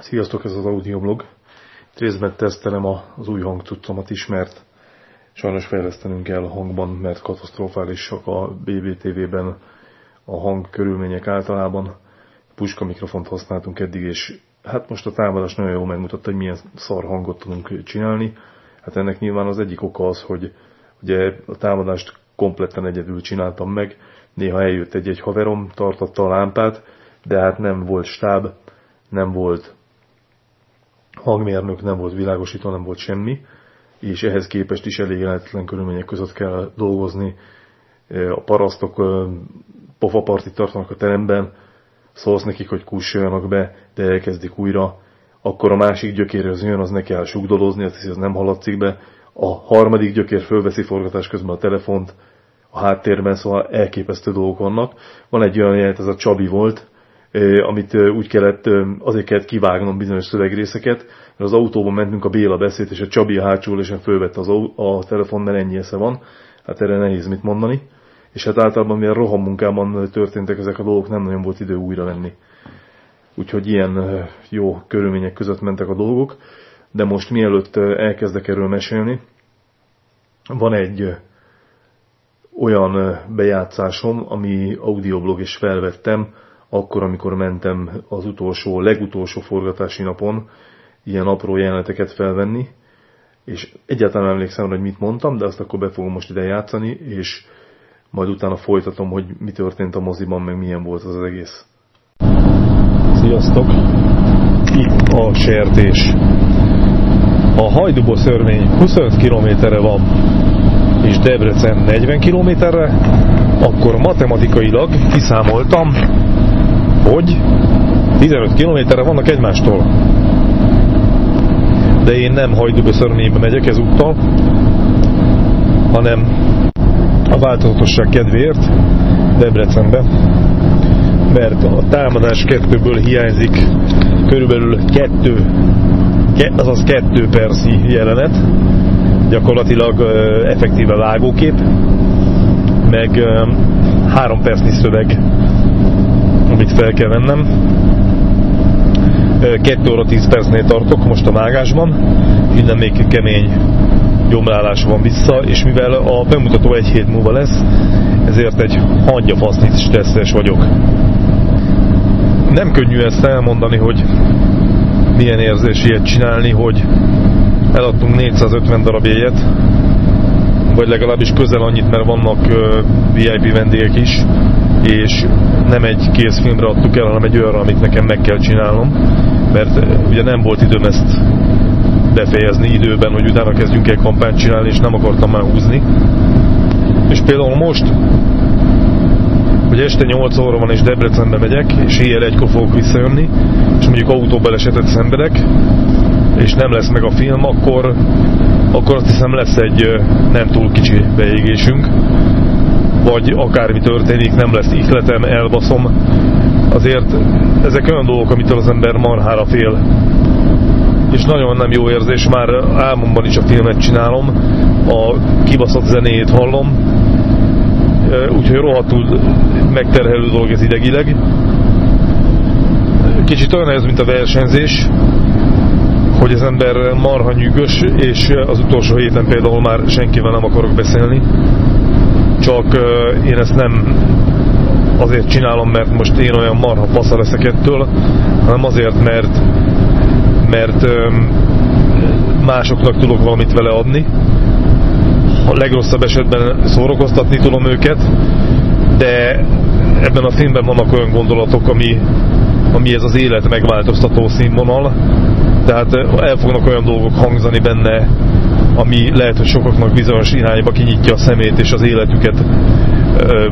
Sziasztok, ez az audioblog. Részben tesztelem az új hangtudcomat is, mert sajnos fejlesztenünk kell a hangban, mert katasztrofálisak a BBTV-ben a hang körülmények általában. Puska mikrofont használtunk eddig, és hát most a támadás nagyon jól megmutatta, hogy milyen szar hangot tudunk csinálni. Hát ennek nyilván az egyik oka az, hogy ugye a támadást kompletten egyedül csináltam meg. Néha eljött egy-egy haverom, tartotta a lámpát, de hát nem volt stáb, nem volt hangmérnök, nem volt világosító, nem volt semmi, és ehhez képest is elég lehetetlen körülmények között kell dolgozni. A parasztok pofapartit tartanak a teremben, szólsz nekik, hogy kussoljanak be, de elkezdik újra, akkor a másik gyökérhez jön, az ne kell sugdolozni, azt hiszi, az nem hallatszik be. A harmadik gyökér fölveszi forgatás közben a telefont a háttérben, szóval elképesztő dolgok vannak. Van egy olyan jelent, ez a Csabi volt, amit úgy kellett, azért kellett kivágnom bizonyos szövegrészeket, mert az autóban mentünk, a Béla beszélt, és a Csabi a hátsó ülésen fölvette az a telefon, mert ennyi esze van. Hát erre nehéz mit mondani. És hát általában mivel roham munkában történtek ezek a dolgok, nem nagyon volt idő újra venni. Úgyhogy ilyen jó körülmények között mentek a dolgok. De most mielőtt elkezdek erről mesélni, van egy olyan bejátszásom, ami audioblog is felvettem, akkor, amikor mentem az utolsó, legutolsó forgatási napon ilyen apró jeleneteket felvenni, és egyáltalán emlékszem, hogy mit mondtam, de azt akkor be fogom most ide játszani, és majd utána folytatom, hogy mi történt a moziban, meg milyen volt az, az egész. Sziasztok! Itt a sertés. A Hajdubo szörmény 25 kilométerre van, és Debrecen 40 kilométerre, akkor matematikailag kiszámoltam, hogy 15 kilométerre vannak egymástól. De én nem hajdúbeszörménybe megyek ezúttal, hanem a változatosság kedvéért Debrecenbe, mert a támadás kettőből hiányzik körülbelül kettő, azaz kettő perszi jelenet, gyakorlatilag effektíve vágókép, meg három percnyi szöveg amit fel kell vennem. 2 óra 10 percnél tartok most a vágásban, innen még kemény gyomlálás van vissza, és mivel a bemutató egy hét múlva lesz, ezért egy hangyafasznic stresszes vagyok. Nem könnyű ezt elmondani, hogy milyen érzés ilyet csinálni, hogy eladtunk 450 darab jegyet, vagy legalábbis közel annyit, mert vannak VIP vendégek is, és nem egy kész filmre adtuk el, hanem egy olyanra, amit nekem meg kell csinálnom, mert ugye nem volt időm ezt befejezni időben, hogy utána kezdjünk egy kampányt csinálni, és nem akartam már húzni. És például most, hogy este 8 óra van és Debrecenbe megyek, és éjjel egykor fogok visszajönni, és mondjuk autóbalesetet szenvedek, és nem lesz meg a film, akkor, akkor azt hiszem lesz egy nem túl kicsi beégésünk, vagy akármi történik, nem lesz ihletem, elbaszom. Azért ezek olyan dolgok, amitől az ember marhára fél. És nagyon nem jó érzés, már álmomban is a filmet csinálom, a kibaszott zenéjét hallom, úgyhogy rohadtul megterhelő dolog ez idegileg. Kicsit olyan ez, mint a versenyzés, hogy az ember marha nyűgös, és az utolsó héten például már senkivel nem akarok beszélni, csak én ezt nem azért csinálom, mert most én olyan marha fasza leszek ettől, hanem azért, mert, mert másoknak tudok valamit vele adni. A legrosszabb esetben szórakoztatni tudom őket, de ebben a filmben vannak olyan gondolatok, ami, ami ez az élet megváltoztató színvonal, tehát el fognak olyan dolgok hangzani benne, ami lehet, hogy sokaknak bizonyos irányba kinyitja a szemét, és az életüket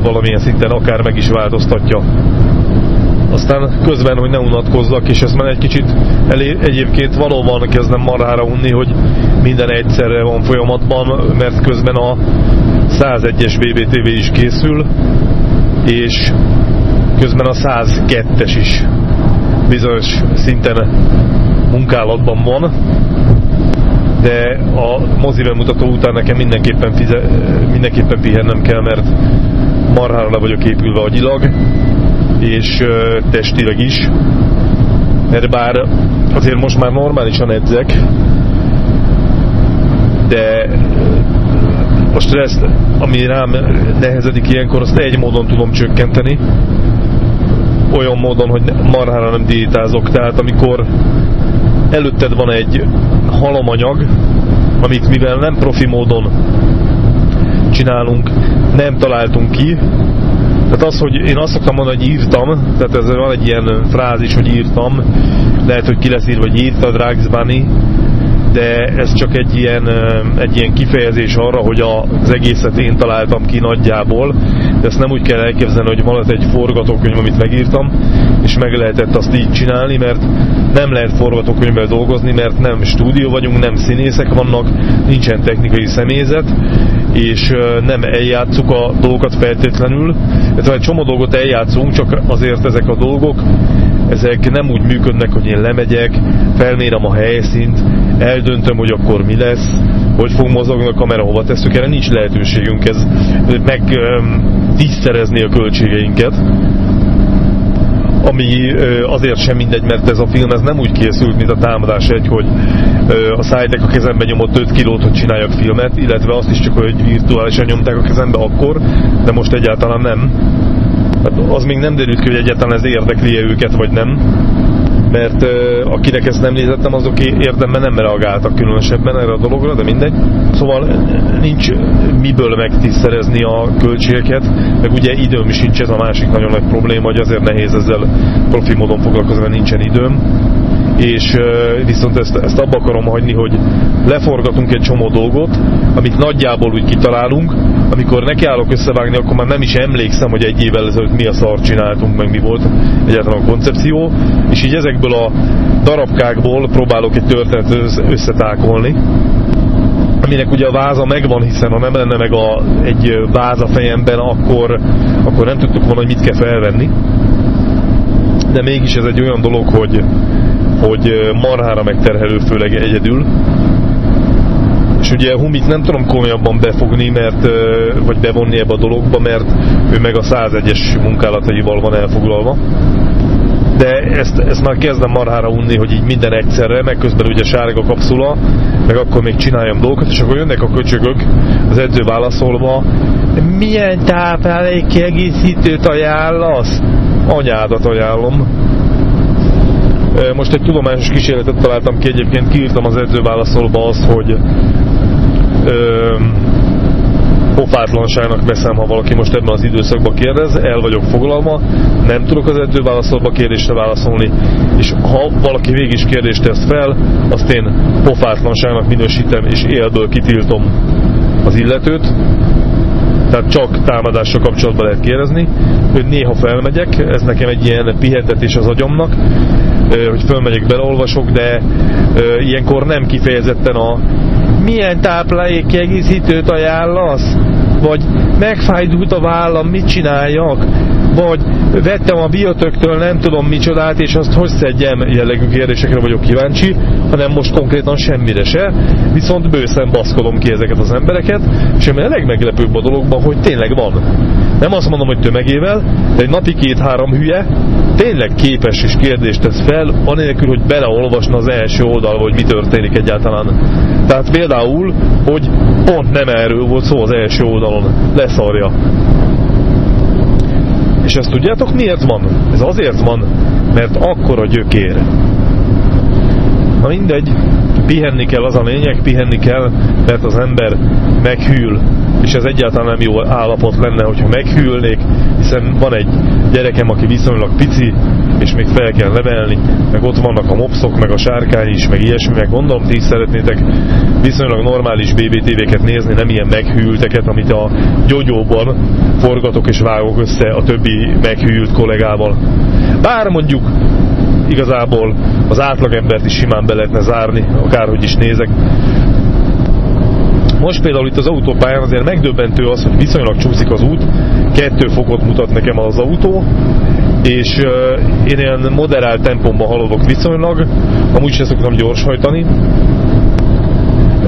valamilyen szinten akár meg is változtatja. Aztán közben, hogy ne unatkozzak, és ez már egy kicsit elé, egyébként valóban kezdem marhára unni, hogy minden egyszerre van folyamatban, mert közben a 101-es BBTV is készül, és közben a 102-es is bizonyos szinten munkálatban van, de a mozi bemutató után nekem mindenképpen, fize, mindenképpen pihennem kell, mert marhára le vagyok épülve agyilag, és testileg is, mert bár azért most már normálisan edzek, de most ezt, ami rám nehezedik ilyenkor, azt egy módon tudom csökkenteni, olyan módon, hogy marhára nem diétázok. Tehát amikor előtted van egy halomanyag, amit mivel nem profi módon csinálunk, nem találtunk ki, tehát az, hogy én azt szoktam mondani, hogy írtam, tehát ez van egy ilyen frázis, hogy írtam, lehet, hogy ki lesz írva, hogy írta Drags Bunny, de ez csak egy ilyen, egy ilyen kifejezés arra, hogy az egészet én találtam ki nagyjából, de ezt nem úgy kell elképzelni, hogy van egy forgatókönyv, amit megírtam, és meg lehetett azt így csinálni, mert nem lehet forgatókönyvvel dolgozni, mert nem stúdió vagyunk, nem színészek vannak, nincsen technikai személyzet, és nem eljátszuk a dolgokat feltétlenül. Tehát egy csomó dolgot eljátszunk, csak azért ezek a dolgok, ezek nem úgy működnek, hogy én lemegyek, felmérem a helyszínt, eldöntöm, hogy akkor mi lesz, hogy fog mozogni a kamera, hova tesszük, erre nincs lehetőségünk, ez meg tízszerezni a költségeinket. Ami azért sem mindegy, mert ez a film ez nem úgy készült, mint a támadás egy, hogy a szájtek a kezembe nyomott 5 kilót, hogy csináljak filmet, illetve azt is csak, hogy virtuálisan nyomták a kezembe akkor, de most egyáltalán nem. Hát az még nem derült ki, hogy egyáltalán ez érdekli -e őket, vagy nem mert akinek ezt nem nézettem, azok érdemben nem reagáltak különösebben erre a dologra, de mindegy. Szóval nincs miből megtiszterezni a költségeket, meg ugye időm sincs, ez a másik nagyon nagy probléma, hogy azért nehéz ezzel profi módon foglalkozni, mert nincsen időm és viszont ezt, ezt abba akarom hagyni, hogy leforgatunk egy csomó dolgot, amit nagyjából úgy kitalálunk, amikor nekiállok összevágni, akkor már nem is emlékszem, hogy egy évvel ezelőtt mi a szar csináltunk, meg mi volt egyáltalán a koncepció, és így ezekből a darabkákból próbálok egy történetet összetákolni, aminek ugye a váza megvan, hiszen ha nem lenne meg a, egy váza fejemben, akkor, akkor nem tudtuk volna, hogy mit kell felvenni. De mégis ez egy olyan dolog, hogy, hogy marhára megterhelő, főleg egyedül. És ugye Humit nem tudom komolyabban befogni, mert, vagy bevonni ebbe a dologba, mert ő meg a 101-es munkálataival van elfoglalva. De ezt, ezt már kezdem marhára unni, hogy így minden egyszerre, meg közben ugye sárga kapszula, meg akkor még csináljam dolgokat, és akkor jönnek a köcsögök az edző válaszolva, milyen táplálék kiegészítőt ajánlasz? Anyádat ajánlom most egy tudományos kísérletet találtam ki, egyébként kiírtam az edzőválaszolóba azt, hogy ö, pofátlanságnak veszem, ha valaki most ebben az időszakban kérdez, el vagyok foglalva, nem tudok az edzőválaszolóba kérdésre válaszolni, és ha valaki végig is kérdést tesz fel, azt én pofátlanságnak minősítem, és élből kitiltom az illetőt, tehát csak támadással kapcsolatban lehet kérdezni, hogy néha felmegyek, ez nekem egy ilyen pihentetés az agyamnak, hogy fölmegyek, beleolvasok, de ilyenkor nem kifejezetten a milyen táplálék kiegészítőt ajánlasz? Vagy megfájdult a vállam, mit csináljak? Vagy vettem a biotöktől nem tudom micsodát, és azt hogy szedjem jellegű kérdésekre vagyok kíváncsi, hanem most konkrétan semmire se, viszont bőszen baszkolom ki ezeket az embereket, és ami a legmeglepőbb a dologban, hogy tényleg van. Nem azt mondom, hogy tömegével, de egy napi két-három hülye tényleg képes és kérdést tesz fel, anélkül, hogy beleolvasna az első oldalba, hogy mi történik egyáltalán. Tehát például, hogy pont nem erről volt szó az első oldalon. Leszarja. És ezt tudjátok miért van? Ez azért van, mert akkora gyökér. Na mindegy, pihenni kell az a lényeg, pihenni kell, mert az ember meghűl, és ez egyáltalán nem jó állapot lenne, hogyha meghűlnék, hiszen van egy gyerekem, aki viszonylag pici, és még fel kell nevelni, meg ott vannak a mopszok, meg a sárkány is, meg ilyesmi, meg gondolom, ti is szeretnétek viszonylag normális BBTV-ket nézni, nem ilyen meghűlteket, amit a gyógyóban forgatok és vágok össze a többi meghűlt kollégával. Bár mondjuk igazából az átlagembert is simán be lehetne zárni, akárhogy is nézek. Most például itt az autópályán azért megdöbbentő az, hogy viszonylag csúszik az út, kettő fokot mutat nekem az autó, és én ilyen moderált tempomban haladok viszonylag, amúgy sem szoktam gyorshajtani.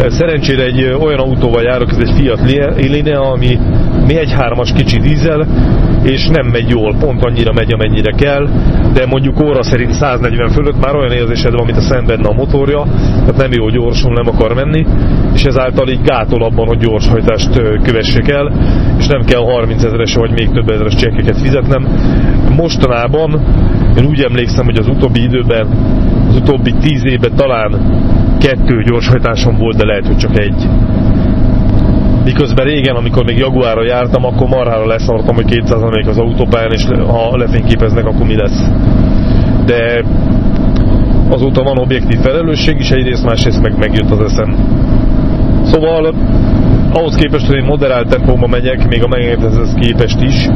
Szerencsére egy olyan autóval járok, ez egy Fiat Linea, ami mi egy hármas kicsi dízel, és nem megy jól, pont annyira megy, amennyire kell, de mondjuk óra szerint 140 fölött már olyan érzésed van, mint a szenvedne a motorja, tehát nem jó gyorsul, nem akar menni, és ezáltal így gátol abban, hogy gyorshajtást kövessék el, és nem kell 30 ezeres vagy még több ezeres csekkeket fizetnem. Mostanában én úgy emlékszem, hogy az utóbbi időben, az utóbbi 10 évben talán kettő gyorshajtásom volt, de lehet, hogy csak egy. Miközben régen, amikor még Jaguárra jártam, akkor marhára leszartam, hogy 200 még az autópályán, és ha lefényképeznek, akkor mi lesz. De azóta van objektív felelősség is egyrészt, másrészt meg megjött az eszem. Szóval ahhoz képest, hogy én moderált tempóban megyek, még a megengedhetőhez képest is,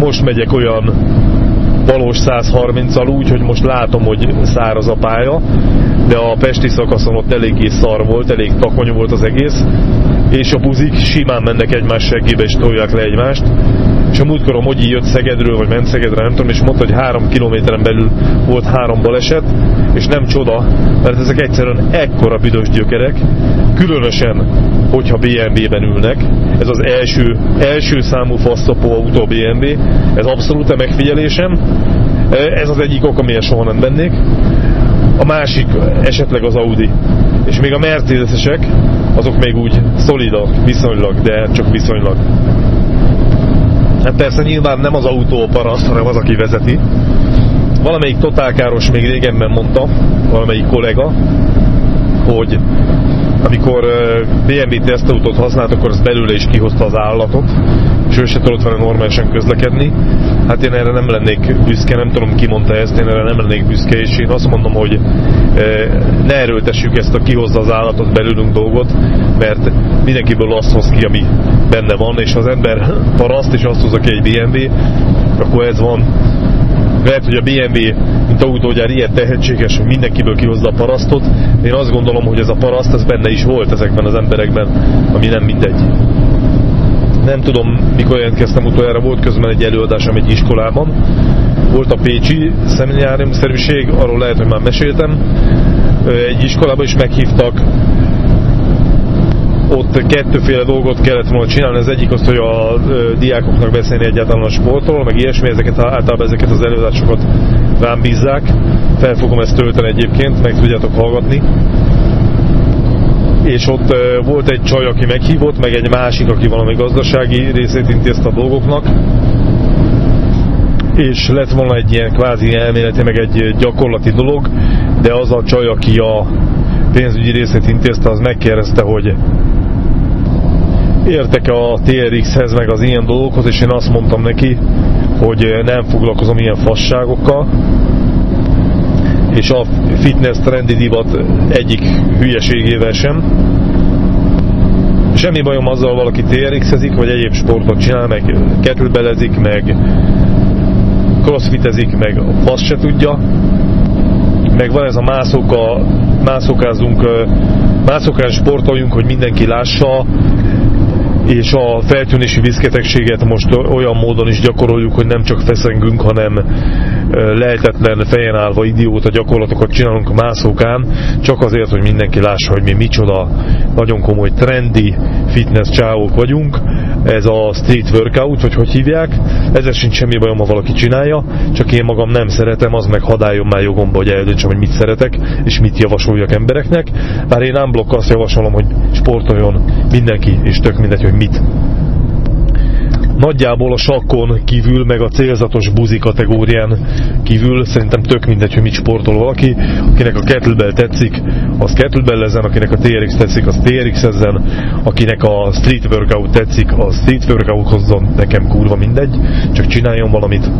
most megyek olyan valós 130-al úgy, hogy most látom, hogy száraz a pálya, de a pesti szakaszon ott eléggé szar volt, elég takony volt az egész, és a buzik simán mennek egymás seggébe és tolják le egymást. És a múltkor a Mogyi jött Szegedről, vagy ment Szegedre, nem tudom, és mondta, hogy három kilométeren belül volt három baleset, és nem csoda, mert ezek egyszerűen ekkora büdös gyökerek, különösen, hogyha BMW-ben ülnek. Ez az első, első számú fasztapó autó BMW, ez abszolút a megfigyelésem. Ez az egyik ok, amiért soha nem bennék. A másik esetleg az Audi. És még a Mercedesesek, azok még úgy szolidak, viszonylag, de csak viszonylag. Hát persze nyilván nem az autó a paraszt, hanem az, aki vezeti. Valamelyik totálkáros még régenben mondta, valamelyik kollega, hogy amikor BMW tesztautót használt, akkor az belőle is kihozta az állatot, és ő se tudott vele normálisan közlekedni. Hát én erre nem lennék büszke, nem tudom ki mondta ezt, én erre nem lennék büszke, és én azt mondom, hogy ne erőltessük ezt a kihozza az állatot belőlünk dolgot, mert mindenkiből azt hoz ki, ami benne van, és az ember paraszt, és azt hozza ki egy BMW, akkor ez van lehet, hogy a BMW, mint autógyár ilyen tehetséges, hogy mindenkiből kihozza a parasztot. Én azt gondolom, hogy ez a paraszt, ez benne is volt ezekben az emberekben, ami nem mindegy. Nem tudom, mikor jelentkeztem utoljára, volt közben egy előadásom egy iskolában. Volt a Pécsi szemináriumszerűség, arról lehet, hogy már meséltem. Egy iskolában is meghívtak ott kettőféle dolgot kellett volna csinálni. Az egyik az, hogy a diákoknak beszélni egyáltalán a sportról, meg ilyesmi, ezeket, általában ezeket az előadásokat rám bízzák. Fel fogom ezt tölteni egyébként, meg tudjátok hallgatni. És ott volt egy csaj, aki meghívott, meg egy másik, aki valami gazdasági részét intézte a dolgoknak. És lett volna egy ilyen kvázi elméleti, meg egy gyakorlati dolog, de az a csaj, aki a pénzügyi részét intézte, az megkérdezte, hogy értek a TRX-hez, meg az ilyen dolgokhoz, és én azt mondtam neki, hogy nem foglalkozom ilyen fasságokkal, és a fitness trendi divat egyik hülyeségével sem. Semmi bajom azzal, valaki TRX-ezik, vagy egyéb sportot csinál, meg kettlebellezik, meg crossfitezik, meg azt se tudja. Meg van ez a mászóka, mászókázunk, mászókán sportoljunk, hogy mindenki lássa, és a feltűnési viszketegséget most olyan módon is gyakoroljuk, hogy nem csak feszengünk, hanem lehetetlen fejen állva idióta gyakorlatokat csinálunk mászókán, csak azért, hogy mindenki lássa, hogy mi micsoda nagyon komoly trendi fitness csávók vagyunk. Ez a street workout, vagy hogy hívják. Ezzel sincs semmi bajom, ha valaki csinálja, csak én magam nem szeretem, az meg hadályom már jogomba, hogy eldöntsem, hogy mit szeretek, és mit javasoljak embereknek. Bár én nem blokk azt javasolom, hogy sportoljon mindenki, és tök mindegy, hogy mit nagyjából a sakkon kívül, meg a célzatos buzi kategórián kívül szerintem tök mindegy, hogy mit sportol valaki. Akinek a kettlebell tetszik, az kettlebell akinek a TRX tetszik, az TRX ezen, akinek a street workout tetszik, az street workout hozzon, nekem kurva mindegy, csak csináljon valamit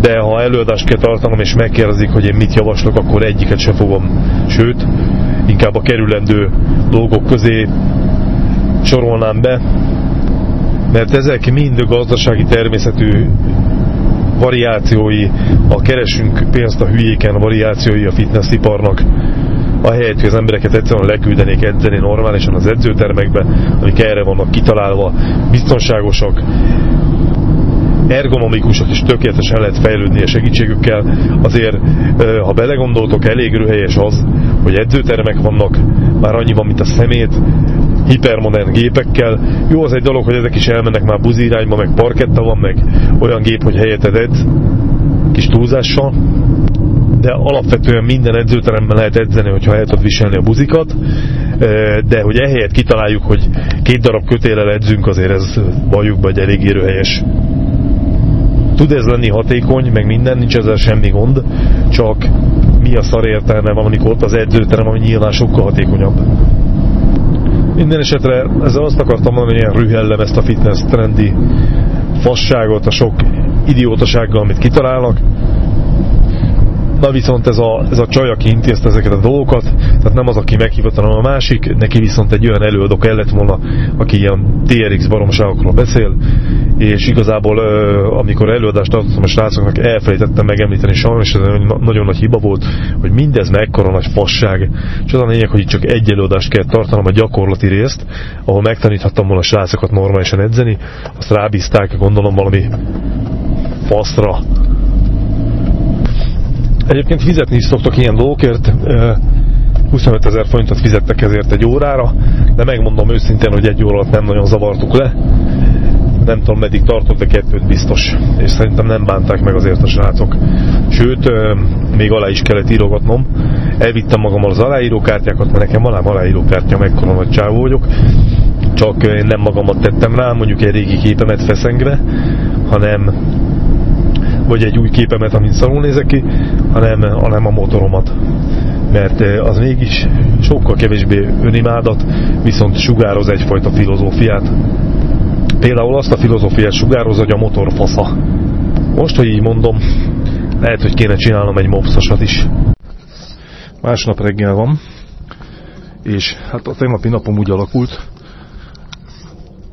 de ha előadást kell tartanom és megkérdezik, hogy én mit javaslok, akkor egyiket se fogom. Sőt, inkább a kerülendő dolgok közé sorolnám be, mert ezek mind gazdasági természetű variációi, a keresünk pénzt a hülyéken variációi a fitnessiparnak, ahelyett, hogy az embereket egyszerűen leküldenék edzeni normálisan az edzőtermekbe, amik erre vannak kitalálva, biztonságosak, ergonomikusak és tökéletesen lehet fejlődni a segítségükkel. Azért, ha belegondoltok, elég röhelyes az, hogy edzőtermek vannak, már annyi van, mint a szemét, hipermodern gépekkel. Jó, az egy dolog, hogy ezek is elmennek már buzi meg parketta van, meg olyan gép, hogy helyeted edz, kis túlzással, de alapvetően minden edzőteremben lehet edzeni, hogyha el tudod viselni a buzikat, de hogy ehelyett kitaláljuk, hogy két darab kötélel edzünk, azért ez valljuk be, elég érőhelyes. Tud ez lenni hatékony, meg minden, nincs ezzel semmi gond, csak mi a szar értelme van, amikor ott az edzőterem, ami nyilván sokkal hatékonyabb. Minden esetre ezzel azt akartam mondani, hogy ilyen rühellem ezt a fitness trendi fasságot, a sok idiótasággal, amit kitalálnak, Na viszont ez a, ez a csaj, aki intézte ezeket a dolgokat, tehát nem az, aki meghívott, hanem a másik, neki viszont egy olyan előadó kellett volna, aki ilyen TRX baromságokról beszél, és igazából amikor előadást tartottam a srácoknak, elfelejtettem megemlíteni sajnos, ez nagyon nagy hiba volt, hogy mindez mekkora nagy fasság, és az a lényeg, hogy csak egy előadást kell tartanom a gyakorlati részt, ahol megtaníthattam volna a srácokat normálisan edzeni, azt rábízták, gondolom valami faszra, Egyébként fizetni is szoktak ilyen dolgokért, 25 ezer forintot fizettek ezért egy órára, de megmondom őszintén, hogy egy óra nem nagyon zavartuk le. Nem tudom, meddig tartott, de kettőt biztos. És szerintem nem bánták meg azért a srácok. Sőt, még alá is kellett írogatnom. Elvittem magammal az aláírókártyákat, mert nekem van ám aláírókártya, mekkora nagy csávó vagyok. Csak én nem magamat tettem rá, mondjuk egy régi képemet feszengve, hanem vagy egy új képemet, amin szarul nézek ki, hanem, hanem a motoromat. Mert eh, az mégis sokkal kevésbé önimádat, viszont sugároz egyfajta filozófiát. Például azt a filozófiát sugároz, hogy a motor fasza. Most, hogy így mondom, lehet, hogy kéne csinálnom egy mopszosat is. Másnap reggel van, és hát a tegnapi napom úgy alakult,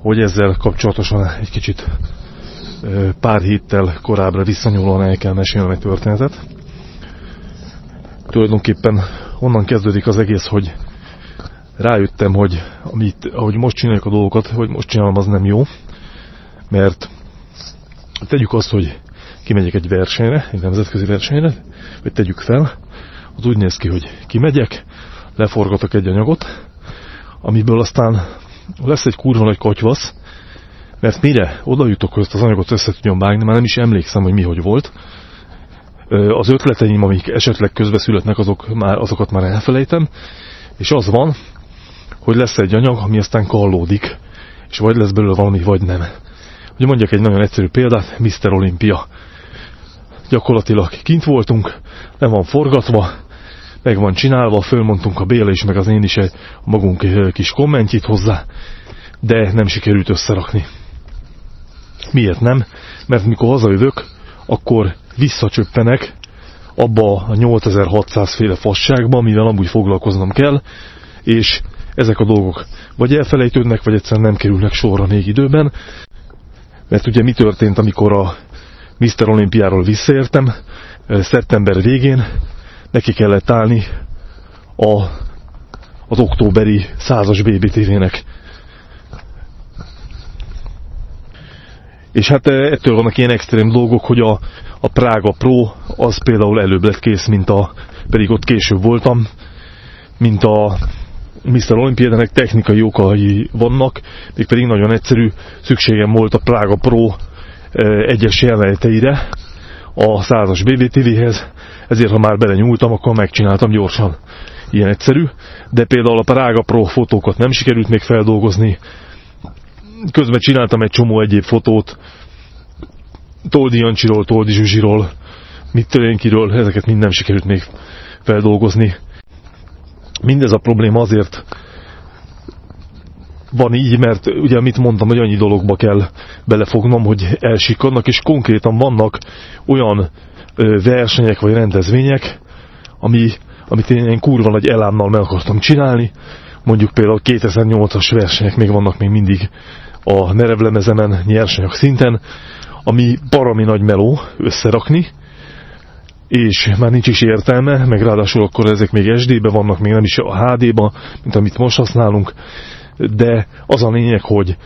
hogy ezzel kapcsolatosan egy kicsit pár héttel korábbra visszanyúlóan el kell mesélni egy történetet. Tulajdonképpen onnan kezdődik az egész, hogy rájöttem, hogy amit, ahogy most csináljuk a dolgokat, hogy most csinálom, az nem jó. Mert tegyük azt, hogy kimegyek egy versenyre, egy nemzetközi versenyre, vagy tegyük fel, az úgy néz ki, hogy kimegyek, leforgatok egy anyagot, amiből aztán lesz egy kurva nagy kotyvasz, mert mire oda jutok, hogy ezt az anyagot össze tudjam vágni, már nem is emlékszem, hogy mi hogy volt. Az ötleteim, amik esetleg közbeszületnek, azok már, azokat már elfelejtem, és az van, hogy lesz egy anyag, ami aztán kallódik, és vagy lesz belőle valami, vagy nem. Ugye mondjak egy nagyon egyszerű példát, Mr. Olympia. Gyakorlatilag kint voltunk, nem van forgatva, meg van csinálva, fölmondtunk a Béla is, meg az én is egy magunk kis kommentjét hozzá, de nem sikerült összerakni. Miért nem? Mert mikor hazajövök, akkor visszacsöppenek abba a 8600 féle fasságba, amivel amúgy foglalkoznom kell, és ezek a dolgok vagy elfelejtődnek, vagy egyszerűen nem kerülnek sorra még időben, mert ugye mi történt, amikor a Mr. Olimpiáról visszaértem, szeptember végén neki kellett állni a, az októberi százas BBTV-nek. És hát eh, ettől vannak ilyen extrém dolgok, hogy a, a Prága Pro az például előbb lett kész, mint a, pedig ott később voltam, mint a Mr. Olympia, ennek technikai okai vannak, pedig nagyon egyszerű, szükségem volt a Prága Pro eh, egyes jelenleteire a százas BBTV-hez, ezért ha már belenyúltam, akkor megcsináltam gyorsan. Ilyen egyszerű, de például a Prága Pro fotókat nem sikerült még feldolgozni, közben csináltam egy csomó egyéb fotót, Toldi Jancsiról, Toldi Zsuzsiról, mit törénkiről, ezeket mind nem sikerült még feldolgozni. Mindez a probléma azért van így, mert ugye mit mondtam, hogy annyi dologba kell belefognom, hogy elsikadnak, és konkrétan vannak olyan versenyek vagy rendezvények, ami, amit én, én kurva nagy elánnal meg akartam csinálni, mondjuk például 2008-as versenyek még vannak még mindig a merevlemezemen nyersanyag szinten, ami barami nagy meló összerakni, és már nincs is értelme, meg ráadásul akkor ezek még SD-be vannak, még nem is a HD-ba, mint amit most használunk, de az a lényeg, hogy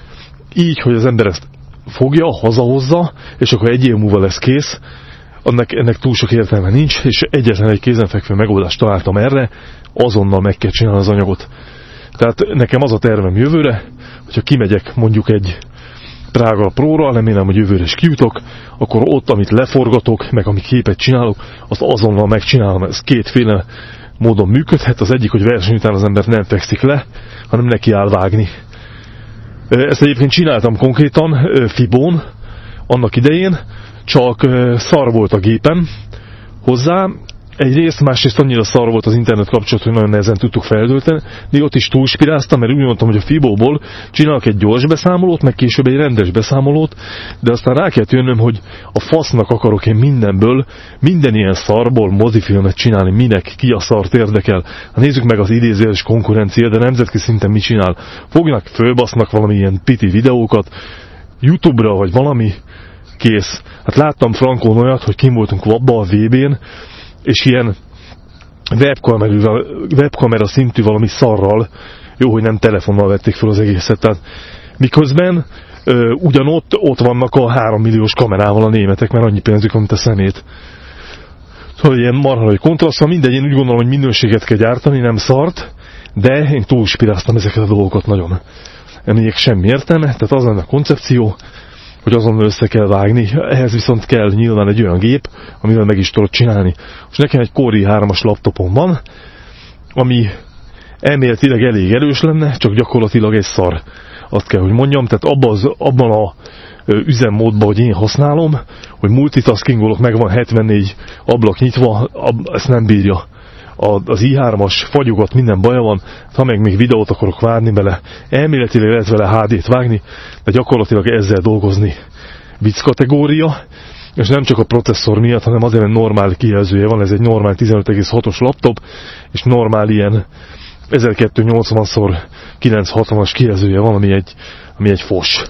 így, hogy az ember ezt fogja, hazahozza, és akkor egy év múlva lesz kész, annak, ennek túl sok értelme nincs, és egyetlen egy kézenfekvő megoldást találtam erre, azonnal meg kell csinálni az anyagot. Tehát nekem az a tervem jövőre, hogyha kimegyek mondjuk egy Prága Próra, remélem, hogy jövőre is kijutok, akkor ott, amit leforgatok, meg amit képet csinálok, azt azonnal megcsinálom. Ez kétféle módon működhet. Az egyik, hogy verseny után az ember nem fekszik le, hanem neki áll vágni. Ezt egyébként csináltam konkrétan Fibón annak idején, csak szar volt a gépem hozzá, egyrészt, másrészt annyira szar volt az internet kapcsolat, hogy nagyon nehezen tudtuk feldölteni, de ott is túlspiráztam, mert úgy mondtam, hogy a Fibóból csinálok egy gyors beszámolót, meg később egy rendes beszámolót, de aztán rá kellett jönnöm, hogy a fasznak akarok én mindenből, minden ilyen szarból mozifilmet csinálni, minek, ki a szart érdekel. Hát nézzük meg az idézős konkurencia, de nemzetközi szinten mit csinál. Fognak, fölbasznak valami ilyen piti videókat, Youtube-ra vagy valami, kész. Hát láttam Frankon olyat, hogy kim voltunk abba a VB-n, és ilyen webkamera, webkamera szintű valami szarral, jó, hogy nem telefonnal vették fel az egészet, tehát miközben ö, ugyanott ott vannak a 3 milliós kamerával a németek, mert annyi pénzük van, mint a szemét. Szóval ilyen marha hogy kontraszt, szóval mindegy, én úgy gondolom, hogy minőséget kell gyártani, nem szart, de én túlspiráztam ezeket a dolgokat nagyon. Ennek semmi értelme, tehát az lenne a koncepció, hogy azonnal össze kell vágni. Ehhez viszont kell nyilván egy olyan gép, amivel meg is tudod csinálni. És nekem egy Core i3-as laptopom van, ami elméletileg elég erős lenne, csak gyakorlatilag egy szar. Azt kell, hogy mondjam, tehát abban, az, abban a üzemmódban, hogy én használom, hogy multitaskingolok, meg van 74 ablak nyitva, ezt nem bírja az i3-as fagyogat, minden baja van, ha meg még videót akarok várni bele, elméletileg lehet vele HD-t vágni, de gyakorlatilag ezzel dolgozni vicc kategória, és nem csak a processzor miatt, hanem azért egy normál kijelzője van, ez egy normál 15,6-os laptop, és normál ilyen 1280x960-as kijelzője van, ami egy, ami egy fos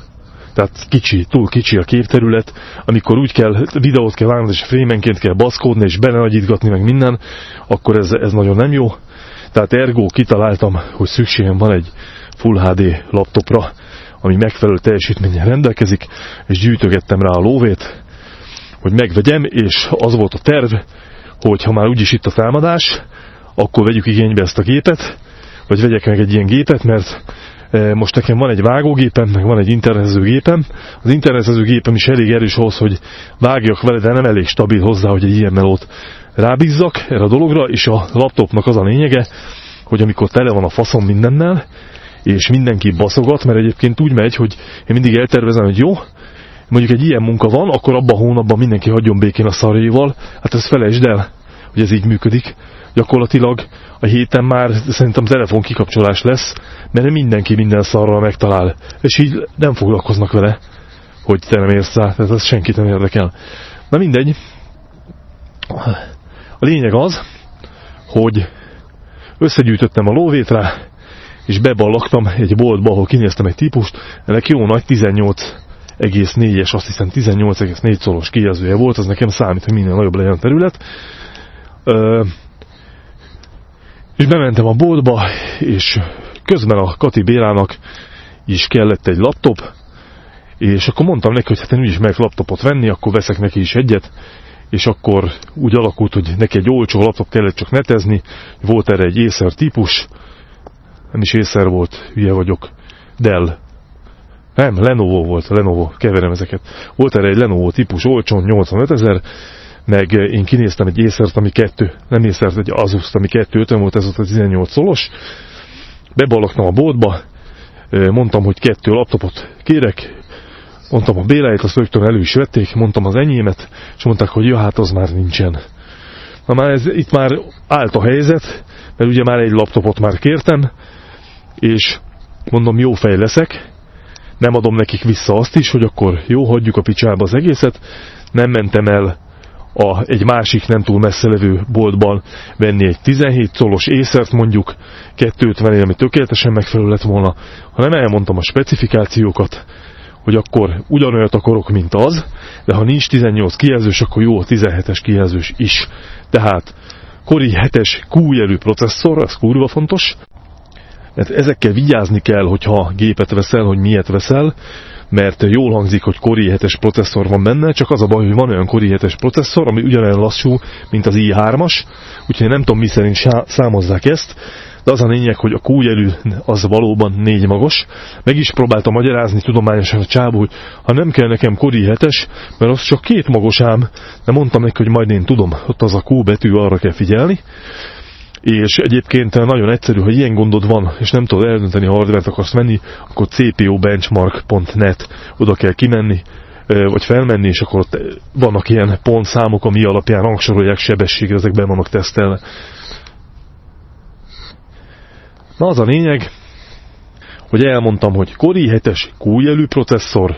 tehát kicsi, túl kicsi a képterület, amikor úgy kell, videót kell vágni, és frémenként kell baszkódni, és belenagyítgatni, meg minden, akkor ez, ez nagyon nem jó. Tehát ergo kitaláltam, hogy szükségem van egy Full HD laptopra, ami megfelelő teljesítménnyel rendelkezik, és gyűjtögettem rá a lóvét, hogy megvegyem, és az volt a terv, hogy ha már úgyis itt a támadás, akkor vegyük igénybe ezt a gépet, vagy vegyek meg egy ilyen gépet, mert most nekem van egy vágógépem, meg van egy internetező gépem. Az internetező gépem is elég erős ahhoz, hogy vágjak vele, de nem elég stabil hozzá, hogy egy ilyen melót rábízzak erre a dologra, és a laptopnak az a lényege, hogy amikor tele van a faszom mindennel, és mindenki baszogat, mert egyébként úgy megy, hogy én mindig eltervezem, hogy jó, mondjuk egy ilyen munka van, akkor abban a hónapban mindenki hagyjon békén a szarjaival, hát ezt felejtsd el, hogy ez így működik. Gyakorlatilag a héten már szerintem telefon kikapcsolás lesz, mert mindenki minden szarral megtalál, és így nem foglalkoznak vele, hogy te nem érsz rá, tehát ez senkit nem érdekel. Na mindegy, a lényeg az, hogy összegyűjtöttem a lóvét rá, és beballaktam egy boltba, ahol kinéztem egy típust, ennek jó nagy 18,4-es, azt hiszem 18,4 szoros kijelzője volt, az nekem számít, hogy minél nagyobb legyen a terület. És bementem a boltba, és közben a Kati Bélának is kellett egy laptop, és akkor mondtam neki, hogy hát én úgyis meg laptopot venni, akkor veszek neki is egyet, és akkor úgy alakult, hogy neki egy olcsó laptop kellett csak netezni, volt erre egy Acer típus, nem is Acer volt, hülye vagyok, Dell, nem, Lenovo volt, Lenovo, keverem ezeket. Volt erre egy Lenovo típus olcsón, 85 ezer, meg én kinéztem egy észert, ami kettő, nem észert, egy azus ami kettő ötön volt, ez volt a 18 szolos. Beballaktam a boltba, mondtam, hogy kettő laptopot kérek, mondtam a Béláit, azt rögtön elő is vették, mondtam az enyémet, és mondták, hogy ja, hát az már nincsen. Na már ez, itt már állt a helyzet, mert ugye már egy laptopot már kértem, és mondom, jó fej leszek, nem adom nekik vissza azt is, hogy akkor jó, hagyjuk a picsába az egészet, nem mentem el a, egy másik nem túl messze levő boltban venni egy 17 szolos észert mondjuk 250 ami tökéletesen megfelelő lett volna, hanem elmondtam a specifikációkat, hogy akkor ugyanolyat akarok, mint az, de ha nincs 18 kijelzős, akkor jó a 17-es kijelzős is. Tehát Kori 7-es Q-jelű processzor, ez kurva fontos, mert ezekkel vigyázni kell, hogyha gépet veszel, hogy miért veszel, mert jól hangzik, hogy Core i7-es processzor van benne, csak az a baj, hogy van olyan Core i7-es processzor, ami ugyanolyan lassú, mint az i3-as, úgyhogy nem tudom, mi szerint számozzák ezt, de az a lényeg, hogy a kújelű az valóban négy magos. Meg is próbáltam magyarázni tudományosan a csábú, hogy ha nem kell nekem kori hetes, mert az csak két magos ám, de mondtam neki, hogy majd én tudom, ott az a Q betű, arra kell figyelni. És egyébként nagyon egyszerű, hogy ilyen gondod van, és nem tudod eldönteni, ha hardware akarsz menni, akkor cpobenchmark.net oda kell kimenni, vagy felmenni, és akkor ott vannak ilyen pontszámok, ami alapján rangsorolják sebességre, ezek be vannak tesztelve. Na az a lényeg, hogy elmondtam, hogy Kori 7-es Q-jelű processzor,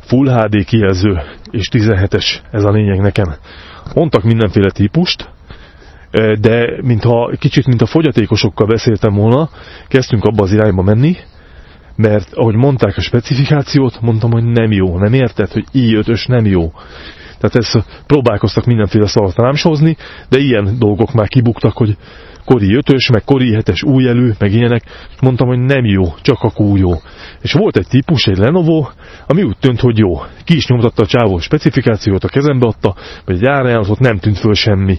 Full HD kijelző és 17-es, ez a lényeg nekem. Mondtak mindenféle típust, de mintha kicsit, mint a fogyatékosokkal beszéltem volna, kezdtünk abba az irányba menni, mert ahogy mondták a specifikációt, mondtam, hogy nem jó, nem érted, hogy i5-ös nem jó. Tehát ezt próbálkoztak mindenféle szart hozni, de ilyen dolgok már kibuktak, hogy Kori 5-ös, meg Kori 7-es új elő, meg ilyenek, mondtam, hogy nem jó, csak a Q jó. És volt egy típus, egy Lenovo, ami úgy tűnt, hogy jó. Ki is nyomtatta a csávó specifikációt, a kezembe adta, vagy egy árajánlatot, nem tűnt föl semmi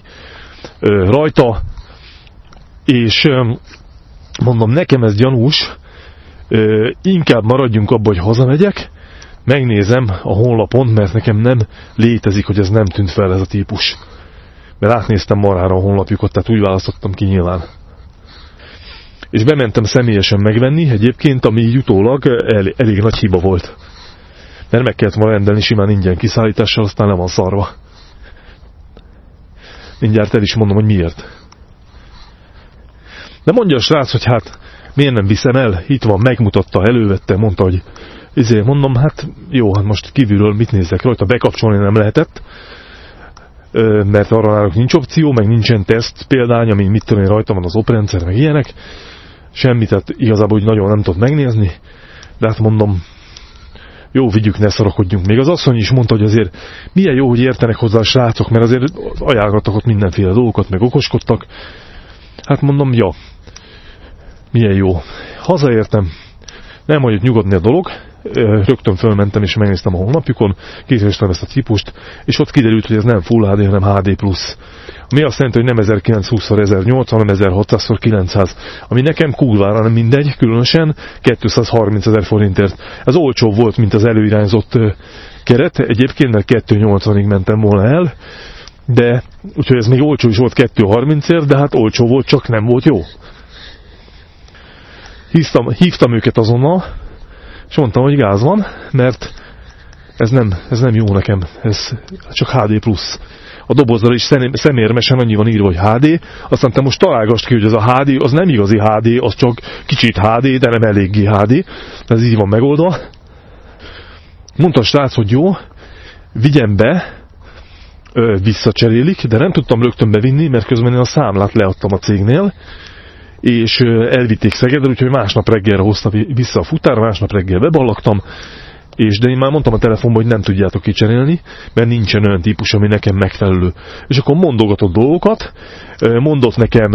rajta, és mondom, nekem ez gyanús, inkább maradjunk abba, hogy hazamegyek, megnézem a honlapon, mert nekem nem létezik, hogy ez nem tűnt fel ez a típus. Mert átnéztem marára a honlapjukat, tehát úgy választottam ki nyilván. És bementem személyesen megvenni, egyébként, ami jutólag el, elég nagy hiba volt. Mert meg kellett volna rendelni simán ingyen kiszállítással, aztán le van szarva. Mindjárt el is mondom, hogy miért. De mondja a srác, hogy hát miért nem viszem el, itt van, megmutatta, elővette, mondta, hogy izé, mondom, hát jó, hát most kívülről mit nézzek rajta, bekapcsolni nem lehetett, mert arra náluk nincs opció, meg nincsen teszt példány, ami mit tudom én, rajta van az oprendszer, meg ilyenek, semmit, tehát igazából úgy nagyon nem tudott megnézni, de hát mondom, jó, vigyük, ne szarokodjunk. Még az asszony is mondta, hogy azért milyen jó, hogy értenek hozzá a srácok, mert azért ajánlottak ott mindenféle dolgokat, meg okoskodtak. Hát mondom, ja, milyen jó. Hazaértem, nem hogy nyugodni a dolog, rögtön fölmentem és megnéztem a honlapjukon, készítettem ezt a típust, és ott kiderült, hogy ez nem Full HD, hanem HD+. Ami azt jelenti, hogy nem 1920x1080, hanem 1600x900. Ami nekem kurvára nem mindegy, különösen 230 ezer forintért. Ez olcsó volt, mint az előirányzott keret, egyébként mert 280-ig mentem volna el, de úgyhogy ez még olcsó is volt 230-ért, de hát olcsó volt, csak nem volt jó. Hívtam, hívtam őket azonnal, és mondtam, hogy gáz van, mert ez nem, ez nem jó nekem, ez csak HD+. A dobozzal is szemérmesen annyi van írva, hogy HD, aztán te most találgass ki, hogy ez a HD, az nem igazi HD, az csak kicsit HD, de nem eléggé HD. Ez így van megoldva. Mondta a srác, hogy jó, vigyem be, visszacserélik, de nem tudtam rögtön bevinni, mert közben én a számlát leadtam a cégnél, és elvitték Szegedre, úgyhogy másnap reggelre hozta vissza a futár, másnap reggel beballagtam, és de én már mondtam a telefonban, hogy nem tudjátok kicserélni, mert nincsen olyan típus, ami nekem megfelelő. És akkor mondogatott dolgokat, mondott nekem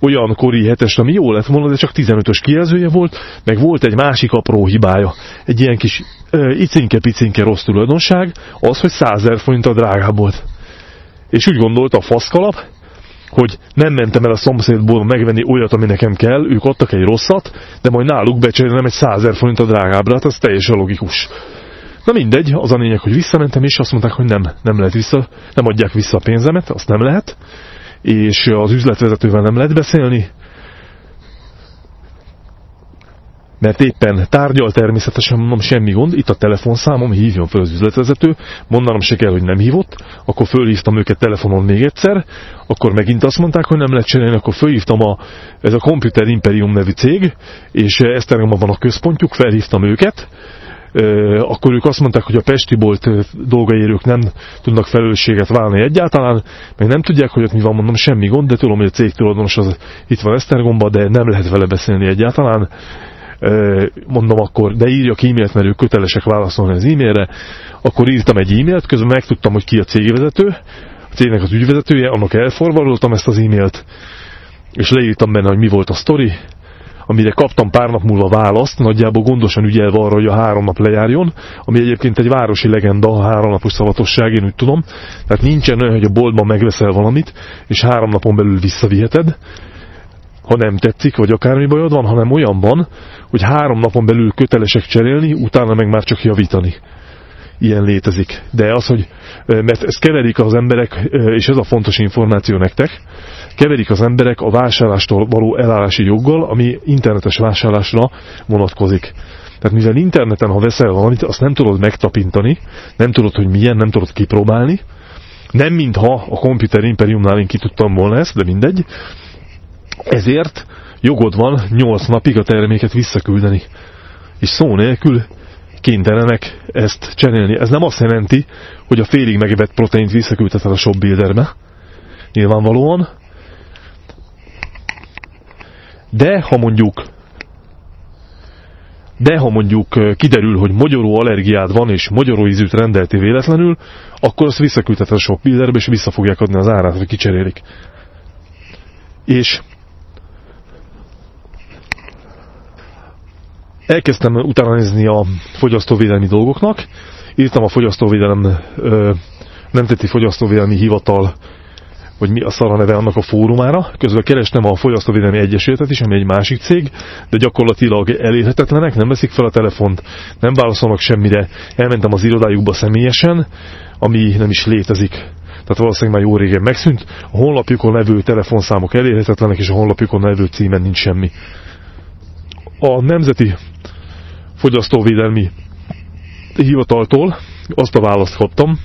olyan kori hetes, ami jó lett volna, de csak 15-ös kijelzője volt, meg volt egy másik apró hibája. Egy ilyen kis icinke-picinke rossz tulajdonság, az, hogy 100 forint drágább volt. És úgy gondolta a faszkalap, hogy nem mentem el a szomszédból megvenni olyat, ami nekem kell, ők adtak egy rosszat, de majd náluk becserélem egy százer forint a drágábbra, hát ez teljesen logikus. Na mindegy, az a lényeg, hogy visszamentem, és azt mondták, hogy nem, nem lehet vissza, nem adják vissza a pénzemet, azt nem lehet, és az üzletvezetővel nem lehet beszélni, mert éppen tárgyal természetesen mondom semmi gond, itt a telefonszámom, hívjon fel az üzletvezető, mondanom se kell, hogy nem hívott, akkor fölhívtam őket telefonon még egyszer, akkor megint azt mondták, hogy nem lehet csinálni, akkor fölhívtam a, ez a Computer Imperium nevű cég, és Esztergomban van a központjuk, felhívtam őket, akkor ők azt mondták, hogy a Pesti bolt dolgaérők nem tudnak felelősséget válni egyáltalán, meg nem tudják, hogy ott mi van, mondom, semmi gond, de tudom, hogy a cég tulajdonos az itt van Esztergomba, de nem lehet vele beszélni egyáltalán, mondom akkor, de írjak e-mailt, mert ők kötelesek válaszolni az e-mailre, akkor írtam egy e-mailt, közben megtudtam, hogy ki a cégvezető, a cégnek az ügyvezetője, annak elforvaroltam ezt az e-mailt, és leírtam benne, hogy mi volt a sztori, amire kaptam pár nap múlva választ, nagyjából gondosan ügyelve arra, hogy a három nap lejárjon, ami egyébként egy városi legenda, a háromnapos szavatosság, én úgy tudom. Tehát nincsen olyan, hogy a boltban megveszel valamit, és három napon belül visszaviheted, ha nem tetszik, vagy akármi bajod van, hanem olyanban, hogy három napon belül kötelesek cserélni, utána meg már csak javítani. Ilyen létezik. De az, hogy, mert ezt keverik az emberek, és ez a fontos információ nektek, keverik az emberek a vásárlástól való elállási joggal, ami internetes vásárlásra vonatkozik. Tehát mivel interneten, ha veszel valamit, azt nem tudod megtapintani, nem tudod, hogy milyen, nem tudod kipróbálni, nem mintha a Computer Imperiumnál én ki tudtam volna ezt, de mindegy. Ezért jogod van 8 napig a terméket visszaküldeni. És szó nélkül kénytelenek ezt cserélni. Ez nem azt jelenti, hogy a félig megevett proteint visszaküldheted a shopbuilderbe. Nyilvánvalóan. De ha mondjuk de ha mondjuk kiderül, hogy magyaró allergiád van, és magyaró ízűt rendelti véletlenül, akkor azt visszaküldheted a shopbuilderbe, és vissza fogják adni az árát, hogy kicserélik. És elkezdtem utána nézni a fogyasztóvédelmi dolgoknak, írtam a fogyasztóvédelem, Nemzeti Fogyasztóvédelmi Hivatal, vagy mi a szara neve annak a fórumára, közben kerestem a Fogyasztóvédelmi Egyesületet is, ami egy másik cég, de gyakorlatilag elérhetetlenek, nem veszik fel a telefont, nem válaszolnak semmire, elmentem az irodájukba személyesen, ami nem is létezik. Tehát valószínűleg már jó régen megszűnt. A honlapjukon levő telefonszámok elérhetetlenek, és a honlapjukon levő címen nincs semmi. A Nemzeti fogyasztóvédelmi hivataltól azt a választ kaptam,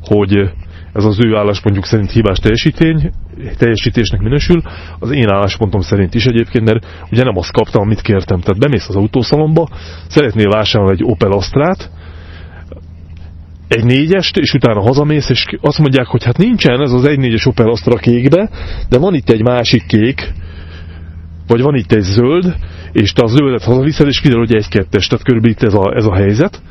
hogy ez az ő álláspontjuk szerint hibás teljesítény, teljesítésnek minősül, az én álláspontom szerint is egyébként, mert ugye nem azt kaptam, amit kértem. Tehát bemész az autószalomba, szeretnél vásárolni egy Opel Astrát, egy négyest, és utána hazamész, és azt mondják, hogy hát nincsen ez az egy négyes Opel Astra kékbe, de van itt egy másik kék, vagy van itt egy zöld, és te a zöldet hazaviszed, és kiderül, hogy egy-kettes, tehát körülbelül itt ez a, ez a helyzet.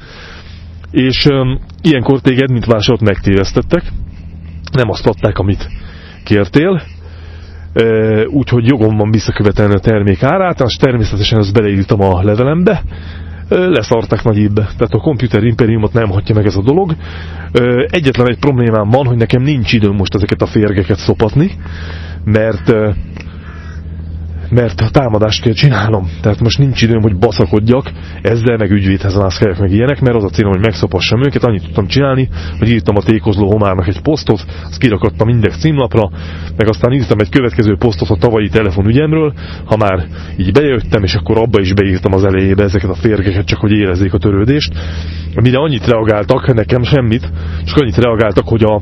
És um, ilyenkor téged, mint vásárolt, megtévesztettek. Nem azt adták, amit kértél, uh, úgyhogy jogom van visszakövetelni a termék árát, és természetesen ezt beleírtam a levelembe, leszarták nagy ibbe. Tehát a Computer Imperiumot nem hagyja meg ez a dolog. Egyetlen egy problémám van, hogy nekem nincs időm most ezeket a férgeket szopatni, mert mert a támadást kell csinálnom. Tehát most nincs időm, hogy baszakodjak, ezzel meg ügyvédhez mászkáljak meg ilyenek, mert az a célom, hogy megszopassam őket, annyit tudtam csinálni, hogy írtam a tékozló homárnak egy posztot, azt kirakadtam Index címlapra, meg aztán írtam egy következő posztot a tavalyi telefonügyemről, ha már így bejöttem, és akkor abba is beírtam az elejébe ezeket a férgeket, csak hogy érezzék a törődést. Mire annyit reagáltak, nekem semmit, csak annyit reagáltak, hogy a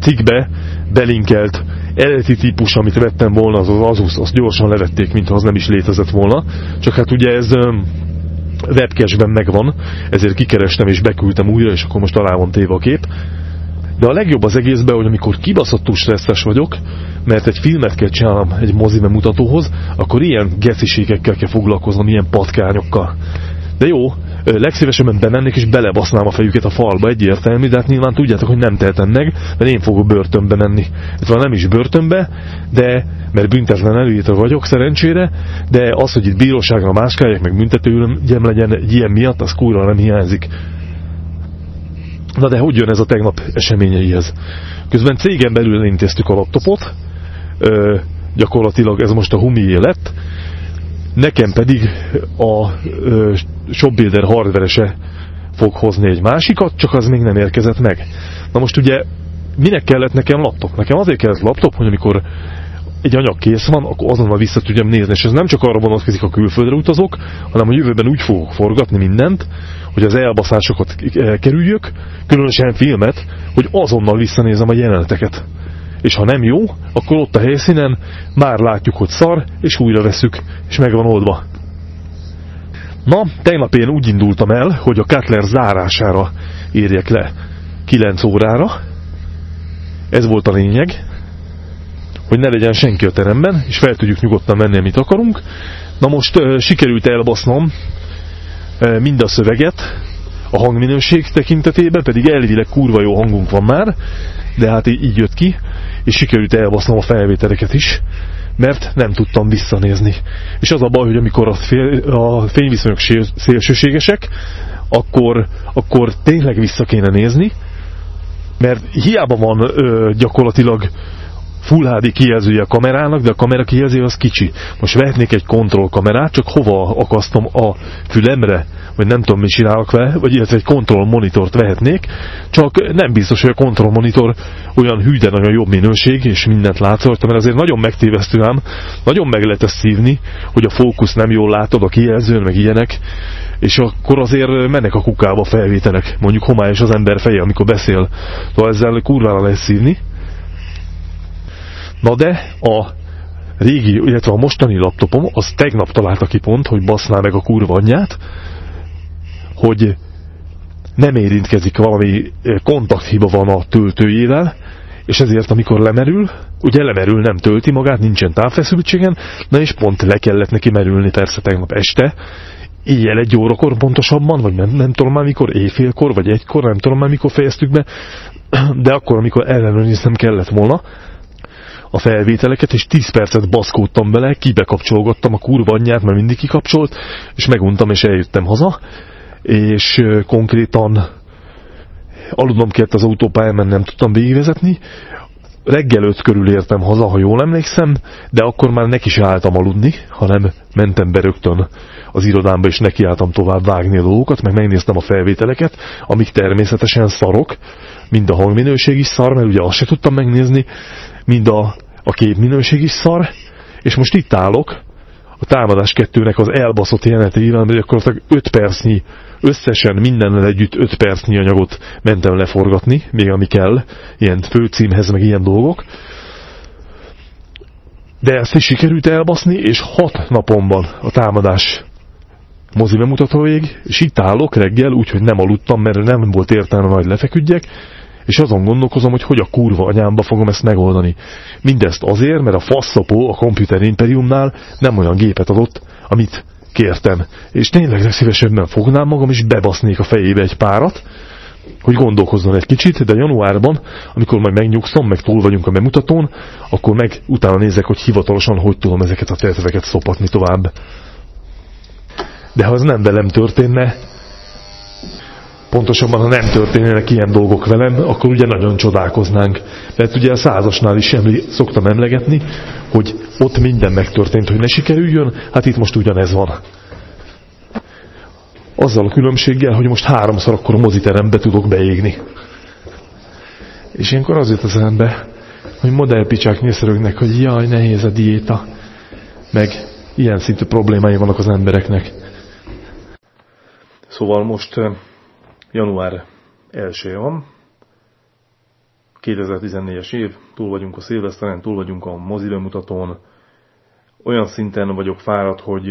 cikkbe belinkelt eredeti típus, amit vettem volna, az az Asus, azt gyorsan levették, mintha az nem is létezett volna. Csak hát ugye ez webcashben megvan, ezért kikerestem és beküldtem újra, és akkor most alá van téve a kép. De a legjobb az egészben, hogy amikor kibaszottul stresszes vagyok, mert egy filmet kell csinálnom egy mozi bemutatóhoz, akkor ilyen geciségekkel kell foglalkoznom, ilyen patkányokkal. De jó, legszívesebben bemennék és belebasznám a fejüket a falba, egyértelmű, de hát nyilván tudjátok, hogy nem tehetem meg, mert én fogok börtönbe menni. Ez van nem is börtönbe, de mert büntetlen előírta vagyok szerencsére, de az, hogy itt bíróságra máskálják, meg büntetőügyem legyen egy ilyen miatt, az kúra nem hiányzik. Na de hogy jön ez a tegnap eseményeihez? Közben cégen belül intéztük a laptopot, ö, gyakorlatilag ez most a Humi lett, nekem pedig a ö, shopbuilder hardverese fog hozni egy másikat, csak az még nem érkezett meg. Na most ugye minek kellett nekem laptop? Nekem azért kellett laptop, hogy amikor egy anyag kész van, akkor azonnal vissza tudjam nézni. És ez nem csak arra vonatkozik, a külföldre utazok, hanem a jövőben úgy fogok forgatni mindent, hogy az elbaszásokat kerüljük, különösen filmet, hogy azonnal visszanézem a jeleneteket és ha nem jó, akkor ott a helyszínen már látjuk, hogy szar, és újra veszük, és meg van oldva. Na, tegnap én úgy indultam el, hogy a Cutler zárására érjek le 9 órára. Ez volt a lényeg, hogy ne legyen senki a teremben, és fel tudjuk nyugodtan menni, amit akarunk. Na most uh, sikerült elbasznom uh, mind a szöveget, a hangminőség tekintetében, pedig elvileg kurva jó hangunk van már, de hát így jött ki, és sikerült elbasznom a felvételeket is, mert nem tudtam visszanézni. És az a baj, hogy amikor a, fél, a fényviszonyok szélsőségesek, akkor, akkor tényleg vissza kéne nézni, mert hiába van ö, gyakorlatilag Full HD kijelzője a kamerának, de a kamera kijelző az kicsi. Most vehetnék egy kontrollkamerát, csak hova akasztom a fülemre, vagy nem tudom, mit csinálok vele, vagy illetve egy kontroll monitort vehetnék, csak nem biztos, hogy a kontroll monitor olyan hű, de nagyon jobb minőség, és mindent látsz mert azért nagyon megtévesztő ám, nagyon meg lehet ezt szívni, hogy a fókusz nem jól látod a kijelzőn, meg ilyenek, és akkor azért mennek a kukába felvételek, mondjuk homályos az ember feje, amikor beszél, szóval ezzel kurvára lehet szívni. Na de a régi, illetve a mostani laptopom, az tegnap találta ki pont, hogy baszná meg a kurva anyját, hogy nem érintkezik valami kontakthiba van a töltőjével, és ezért amikor lemerül, ugye lemerül, nem tölti magát, nincsen távfeszültségen, na és pont le kellett neki merülni persze tegnap este, éjjel egy órakor pontosabban, vagy nem, nem tudom már mikor, éjfélkor, vagy egykor, nem tudom már mikor fejeztük be, de akkor, amikor ellenőriznem kellett volna a felvételeket, és 10 percet baszkódtam bele, kibekapcsolgattam a kurva anyját, mert mindig kikapcsolt, és meguntam, és eljöttem haza, és konkrétan aludnom kellett az autópályán, mert nem tudtam végigvezetni, reggel öt körül értem haza, ha jól emlékszem, de akkor már neki se álltam aludni, hanem mentem be rögtön az irodámba, és nekiálltam tovább vágni a dolgokat, meg megnéztem a felvételeket, amik természetesen szarok, mind a hangminőség is szar, mert ugye azt se tudtam megnézni, mind a, a képminőség is szar, és most itt állok, a támadás kettőnek az elbaszott jeleneteivel, hogy akkor 5 percnyi, összesen mindennel együtt 5 percnyi anyagot mentem leforgatni, még ami kell, ilyen főcímhez, meg ilyen dolgok. De ezt is sikerült elbaszni, és 6 napomban a támadás mozi bemutatóig, és itt állok reggel, úgyhogy nem aludtam, mert nem volt értelme majd lefeküdjek, és azon gondolkozom, hogy hogy a kurva anyámba fogom ezt megoldani. Mindezt azért, mert a faszopó a Computer Imperiumnál nem olyan gépet adott, amit kértem. És tényleg legszívesebben fognám magam, és bebasznék a fejébe egy párat, hogy gondolkozzon egy kicsit, de januárban, amikor majd megnyugszom, meg túl vagyunk a bemutatón, akkor meg utána nézek, hogy hivatalosan hogy tudom ezeket a terveket szopatni tovább. De ha ez nem velem történne, pontosabban, ha nem történnének ilyen dolgok velem, akkor ugye nagyon csodálkoznánk. Mert ugye a százasnál is emli, szoktam emlegetni, hogy ott minden megtörtént, hogy ne sikerüljön, hát itt most ugyanez van. Azzal a különbséggel, hogy most háromszor akkor a moziterembe tudok beégni. És ilyenkor az jut az ember, hogy modellpicsák nyöszörögnek, hogy jaj, nehéz a diéta, meg ilyen szintű problémái vannak az embereknek. Szóval most Január 1 van, 2014-es év, túl vagyunk a szilveszteren, túl vagyunk a mozi bemutatón, olyan szinten vagyok fáradt, hogy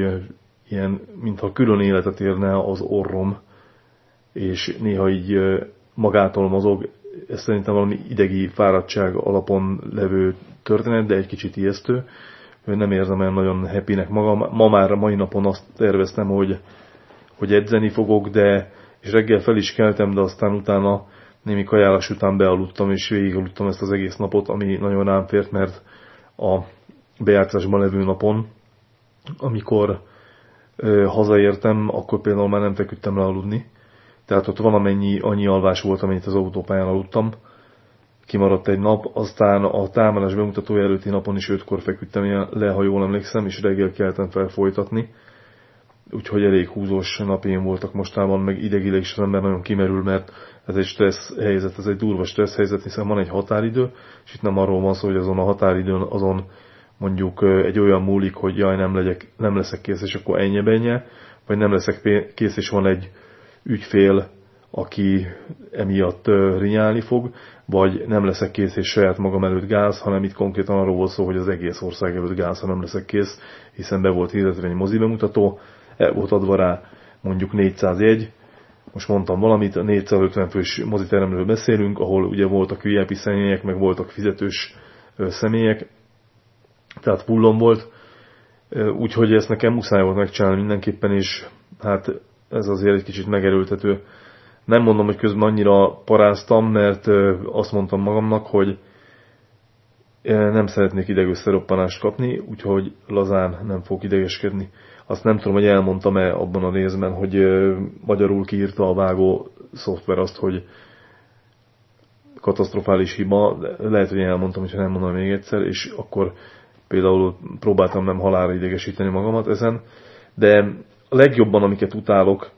ilyen, mintha külön életet érne az orrom, és néha így magától mozog, ez szerintem valami idegi fáradtság alapon levő történet, de egy kicsit ijesztő. Nem érzem olyan nagyon happynek magam. Ma már a mai napon azt terveztem, hogy, hogy edzeni fogok, de és reggel fel is keltem, de aztán utána némi kajálás után bealudtam, és végigaludtam ezt az egész napot, ami nagyon rám fért, mert a bejátszásban levő napon, amikor ö, hazaértem, akkor például már nem feküdtem le aludni. Tehát ott valamennyi annyi alvás volt, amennyit az autópályán aludtam. Kimaradt egy nap, aztán a támadás bemutatója előtti napon is ötkor feküdtem le, ha jól emlékszem, és reggel keltem fel folytatni úgyhogy elég húzós napjaim voltak mostában, meg idegileg is az ember nagyon kimerül, mert ez egy stressz helyzet, ez egy durva stressz helyzet, hiszen van egy határidő, és itt nem arról van szó, hogy azon a határidőn azon mondjuk egy olyan múlik, hogy jaj, nem, legyek, nem leszek kész, és akkor ennyi benye, vagy nem leszek kész, és van egy ügyfél, aki emiatt rinyálni fog, vagy nem leszek kész, és saját magam előtt gáz, hanem itt konkrétan arról volt szó, hogy az egész ország előtt gáz, ha nem leszek kész, hiszen be volt hirdetve egy mozi bemutató, el volt adva rá mondjuk 400 jegy, most mondtam valamit, a 450 fős moziteremről beszélünk, ahol ugye voltak VIP személyek, meg voltak fizetős személyek, tehát pullon volt, úgyhogy ezt nekem muszáj volt megcsinálni mindenképpen, és hát ez azért egy kicsit megerőltető. Nem mondom, hogy közben annyira paráztam, mert azt mondtam magamnak, hogy nem szeretnék idegösszeroppanást kapni, úgyhogy lazán nem fog idegeskedni. Azt nem tudom, hogy elmondtam-e abban a részben, hogy magyarul kiírta a vágó szoftver azt, hogy katasztrofális hiba, lehet, hogy elmondtam, hogyha nem mondom még egyszer, és akkor például próbáltam nem halára idegesíteni magamat ezen, de a legjobban, amiket utálok,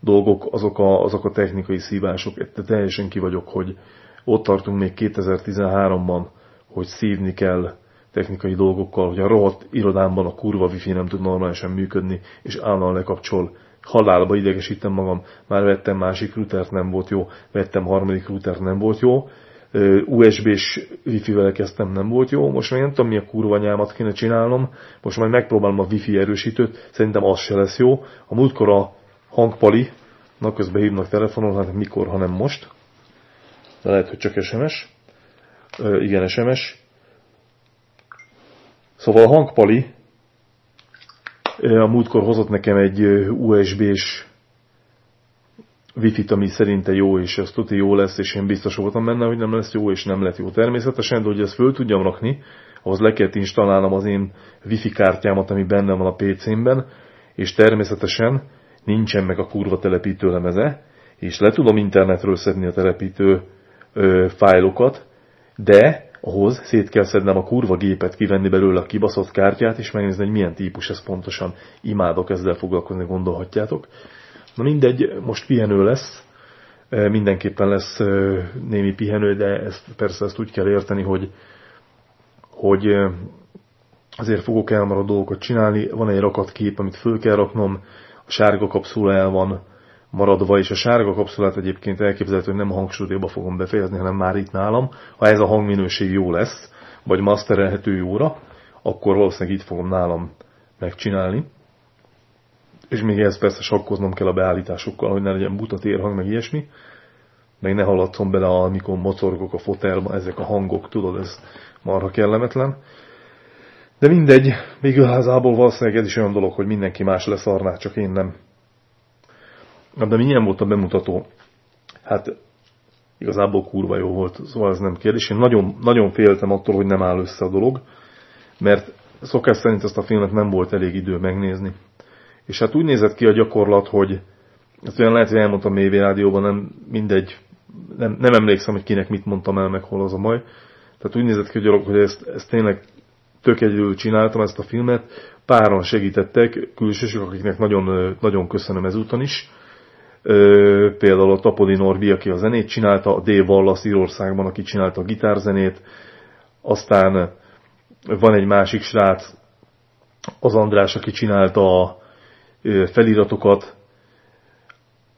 dolgok, azok a, azok a technikai szívások. De teljesen ki vagyok, hogy ott tartunk még 2013-ban, hogy szívni kell technikai dolgokkal, hogy a rohadt irodámban a kurva wifi nem tud normálisan működni, és állandóan lekapcsol. Halálba idegesítem magam, már vettem másik routert, nem volt jó, vettem harmadik routert, nem volt jó, USB-s wifi-vel kezdtem, nem volt jó, most már nem tudom mi a kurva nyámat kéne csinálnom, most majd megpróbálom a wifi erősítőt, szerintem az se lesz jó. A múltkor a hangpali, na közben hívnak telefonon, hát mikor, hanem most, de lehet, hogy csak SMS, igen, SMS, Szóval a hangpali a múltkor hozott nekem egy USB-s Wi-Fi-t, ami szerinte jó, és ez tuti jó lesz, és én biztos voltam benne, hogy nem lesz jó, és nem lett jó. Természetesen, de hogy ezt föl tudjam rakni, ahhoz le kellett installálnom az én Wi-Fi kártyámat, ami benne van a PC-mben, és természetesen nincsen meg a kurva telepítő lemeze, és le tudom internetről szedni a telepítő ö, fájlokat, de ahhoz szét kell szednem a kurva gépet, kivenni belőle a kibaszott kártyát, és megnézni, hogy milyen típus ez pontosan. Imádok ezzel foglalkozni, gondolhatjátok. Na mindegy, most pihenő lesz, mindenképpen lesz némi pihenő, de ezt, persze ezt úgy kell érteni, hogy, hogy azért fogok elmaradó dolgokat csinálni. Van egy rakatkép, amit föl kell raknom, a sárga kapszula el van maradva, és a sárga kapszulát egyébként elképzelhető, hogy nem a hangsúlyba fogom befejezni, hanem már itt nálam. Ha ez a hangminőség jó lesz, vagy masterelhető jóra, akkor valószínűleg itt fogom nálam megcsinálni. És még ehhez persze sakkoznom kell a beállításokkal, hogy ne legyen buta térhang, meg ilyesmi. Meg ne haladszom bele, amikor mocorgok a fotelba, ezek a hangok, tudod, ez marha kellemetlen. De mindegy, még igazából valószínűleg ez is olyan dolog, hogy mindenki más leszarná, csak én nem. De milyen volt a bemutató? Hát igazából kurva jó volt, szóval ez nem kérdés. Én nagyon, nagyon féltem attól, hogy nem áll össze a dolog, mert szokás szerint ezt a filmet nem volt elég idő megnézni. És hát úgy nézett ki a gyakorlat, hogy ezt olyan lehet, hogy elmondtam mély rádióban, nem mindegy, nem, nem emlékszem, hogy kinek mit mondtam el, meg hol az a baj. Tehát úgy nézett ki a gyalog, hogy ezt, ezt tényleg tök egyedül csináltam ezt a filmet, páran segítettek, külsősök, akiknek nagyon, nagyon köszönöm ezúton is például a Tapodi Norbi, aki a zenét csinálta, a Dave Wallace Írországban, aki csinálta a gitárzenét, aztán van egy másik srác, az András, aki csinálta a feliratokat,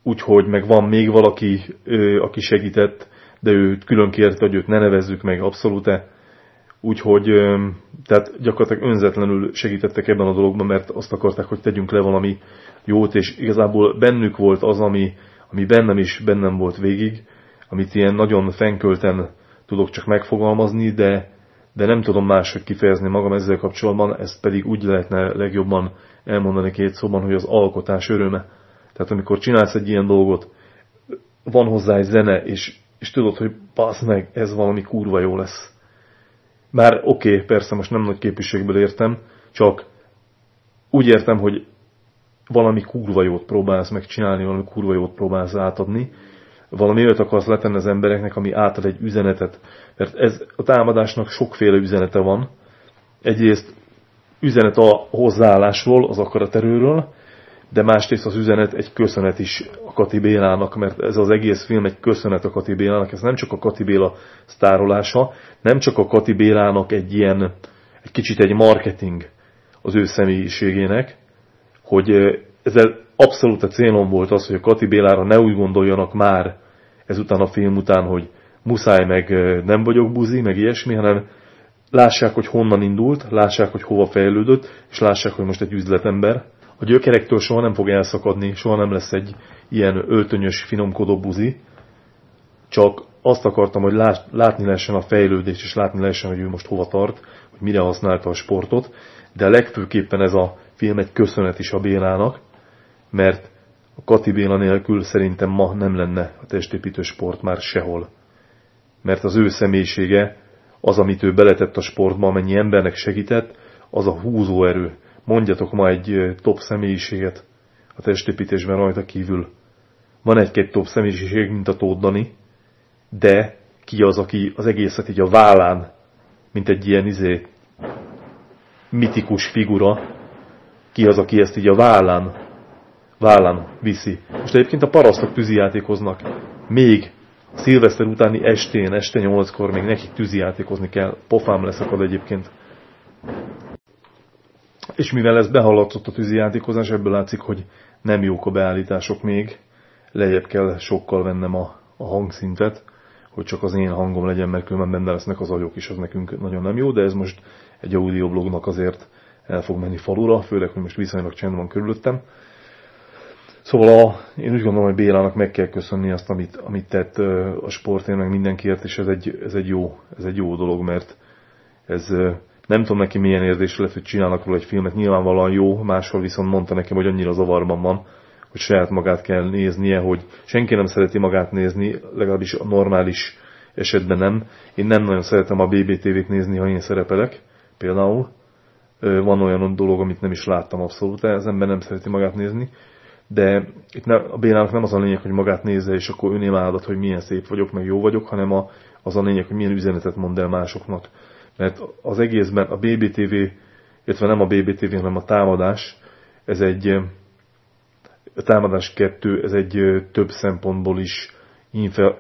úgyhogy meg van még valaki, aki segített, de őt külön kérte, hogy őt ne nevezzük meg abszolút-e. Úgyhogy tehát gyakorlatilag önzetlenül segítettek ebben a dologban, mert azt akarták, hogy tegyünk le valami jót, és igazából bennük volt az, ami, ami bennem is bennem volt végig, amit ilyen nagyon fenkölten tudok csak megfogalmazni, de, de nem tudom máshogy kifejezni magam ezzel kapcsolatban, ezt pedig úgy lehetne legjobban elmondani két szóban, hogy az alkotás öröme. Tehát amikor csinálsz egy ilyen dolgot, van hozzá egy zene, és, és tudod, hogy passz meg, ez valami kurva jó lesz. Már oké, okay, persze most nem nagy képviségből értem, csak úgy értem, hogy valami kurva jót próbálsz megcsinálni, valami kurva jót próbálsz átadni, valami olyat akarsz letenni az embereknek, ami átad egy üzenetet. Mert ez a támadásnak sokféle üzenete van. Egyrészt üzenet a hozzáállásról, az akaraterőről, de másrészt az üzenet egy köszönet is Kati Bélának, mert ez az egész film egy köszönet a Kati Bélának, ez nem csak a Kati Béla sztárolása, nem csak a Kati Bélának egy ilyen, egy kicsit egy marketing az ő személyiségének, hogy ezzel abszolút a célom volt az, hogy a Kati Bélára ne úgy gondoljanak már ezután a film után, hogy muszáj meg nem vagyok buzi, meg ilyesmi, hanem lássák, hogy honnan indult, lássák, hogy hova fejlődött, és lássák, hogy most egy üzletember. A gyökerektől soha nem fog elszakadni, soha nem lesz egy ilyen öltönyös, finomkodó buzi, csak azt akartam, hogy látni lehessen a fejlődést, és látni lehessen, hogy ő most hova tart, hogy mire használta a sportot, de legfőképpen ez a film egy köszönet is a Bélának, mert a Kati Béla nélkül szerintem ma nem lenne a testépítő sport már sehol. Mert az ő személyisége, az, amit ő beletett a sportba, amennyi embernek segített, az a húzóerő. Mondjatok ma egy top személyiséget a testépítésben rajta kívül. Van egy-két top személyiség, mint a Tóth de ki az, aki az egészet így a vállán, mint egy ilyen izé, mitikus figura, ki az, aki ezt így a vállán, vállán viszi. Most egyébként a parasztok tűzijátékoznak. Még szilveszter utáni estén, este nyolckor még nekik tűzijátékozni kell. Pofám leszakad egyébként. És mivel ez behallatszott a tűzijátékozás, ebből látszik, hogy nem jók a beállítások még. Lejjebb kell sokkal vennem a, a hangszintet, hogy csak az én hangom legyen, mert különben benne lesznek az agyok is, az nekünk nagyon nem jó, de ez most egy audioblognak azért el fog menni falura, főleg, hogy most viszonylag csend van körülöttem. Szóval a, én úgy gondolom, hogy Bélának meg kell köszönni azt, amit, amit tett a sportért, meg mindenkiért, és ez egy, ez egy, jó, ez egy jó dolog, mert ez nem tudom neki milyen érzés lett, hogy csinálnak róla egy filmet, nyilvánvalóan jó, máshol viszont mondta nekem, hogy annyira zavarban van, hogy saját magát kell néznie, hogy senki nem szereti magát nézni, legalábbis a normális esetben nem. Én nem nagyon szeretem a BBTV-t nézni, ha én szerepelek, például. Van olyan dolog, amit nem is láttam abszolút, az ember nem szereti magát nézni. De itt ne, a Bélának nem az a lényeg, hogy magát nézze, és akkor önémádat, hogy milyen szép vagyok, meg jó vagyok, hanem a, az a lényeg, hogy milyen üzenetet mond el másoknak. Mert az egészben a BBTV, illetve nem a BBTV, hanem a támadás, ez egy a támadás kettő, ez egy több szempontból is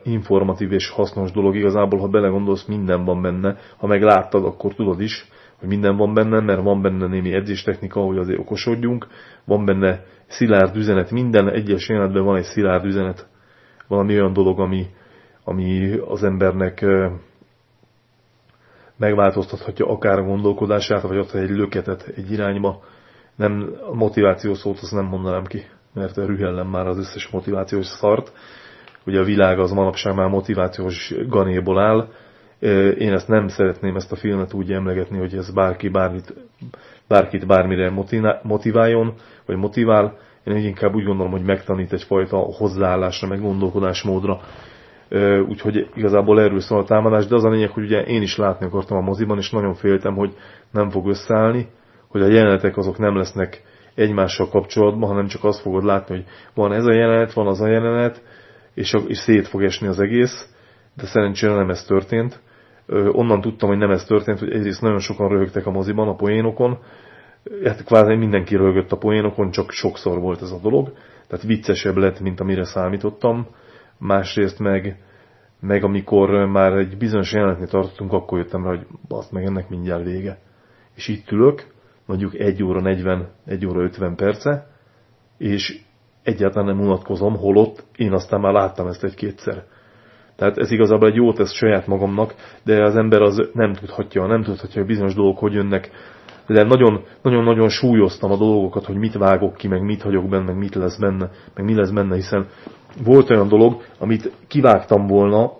informatív és hasznos dolog. Igazából, ha belegondolsz, minden van benne. Ha meg láttad, akkor tudod is, hogy minden van benne, mert van benne némi edzéstechnika, hogy azért okosodjunk, van benne szilárd üzenet, minden egyes jelenetben van egy szilárd üzenet, valami olyan dolog, ami, ami az embernek megváltoztathatja akár a gondolkodását, vagy adhat egy löketet egy irányba. Nem, a motiváció szót azt nem mondanám ki, mert rühellem már az összes motivációs szart. Ugye a világ az manapság már motivációs ganéból áll. Én ezt nem szeretném ezt a filmet úgy emlegetni, hogy ez bárki bármit, bárkit bármire motiváljon, vagy motivál. Én inkább úgy gondolom, hogy megtanít egyfajta hozzáállásra, meg gondolkodásmódra. Úgyhogy igazából erről szól a támadás, de az a lényeg, hogy ugye én is látni akartam a moziban, és nagyon féltem, hogy nem fog összeállni, hogy a jelenetek azok nem lesznek egymással kapcsolatban, hanem csak azt fogod látni, hogy van ez a jelenet, van az a jelenet, és, és szét fog esni az egész, de szerencsére nem ez történt. Onnan tudtam, hogy nem ez történt, hogy egyrészt nagyon sokan röhögtek a moziban, a poénokon, hát kvázi mindenki röhögött a poénokon, csak sokszor volt ez a dolog, tehát viccesebb lett, mint amire számítottam. Másrészt meg, meg amikor már egy bizonyos jelenetnél tartottunk, akkor jöttem rá, hogy azt meg ennek mindjárt vége. És itt ülök, mondjuk 1 óra 40, 1 óra 50 perce, és egyáltalán nem unatkozom, holott én aztán már láttam ezt egy-kétszer. Tehát ez igazából egy jó tesz saját magamnak, de az ember az nem tudhatja, nem tudhatja, hogy bizonyos dolgok hogy jönnek, de nagyon-nagyon súlyoztam a dolgokat, hogy mit vágok ki, meg mit hagyok benne, meg mit lesz benne, meg mi lesz benne, hiszen volt olyan dolog, amit kivágtam volna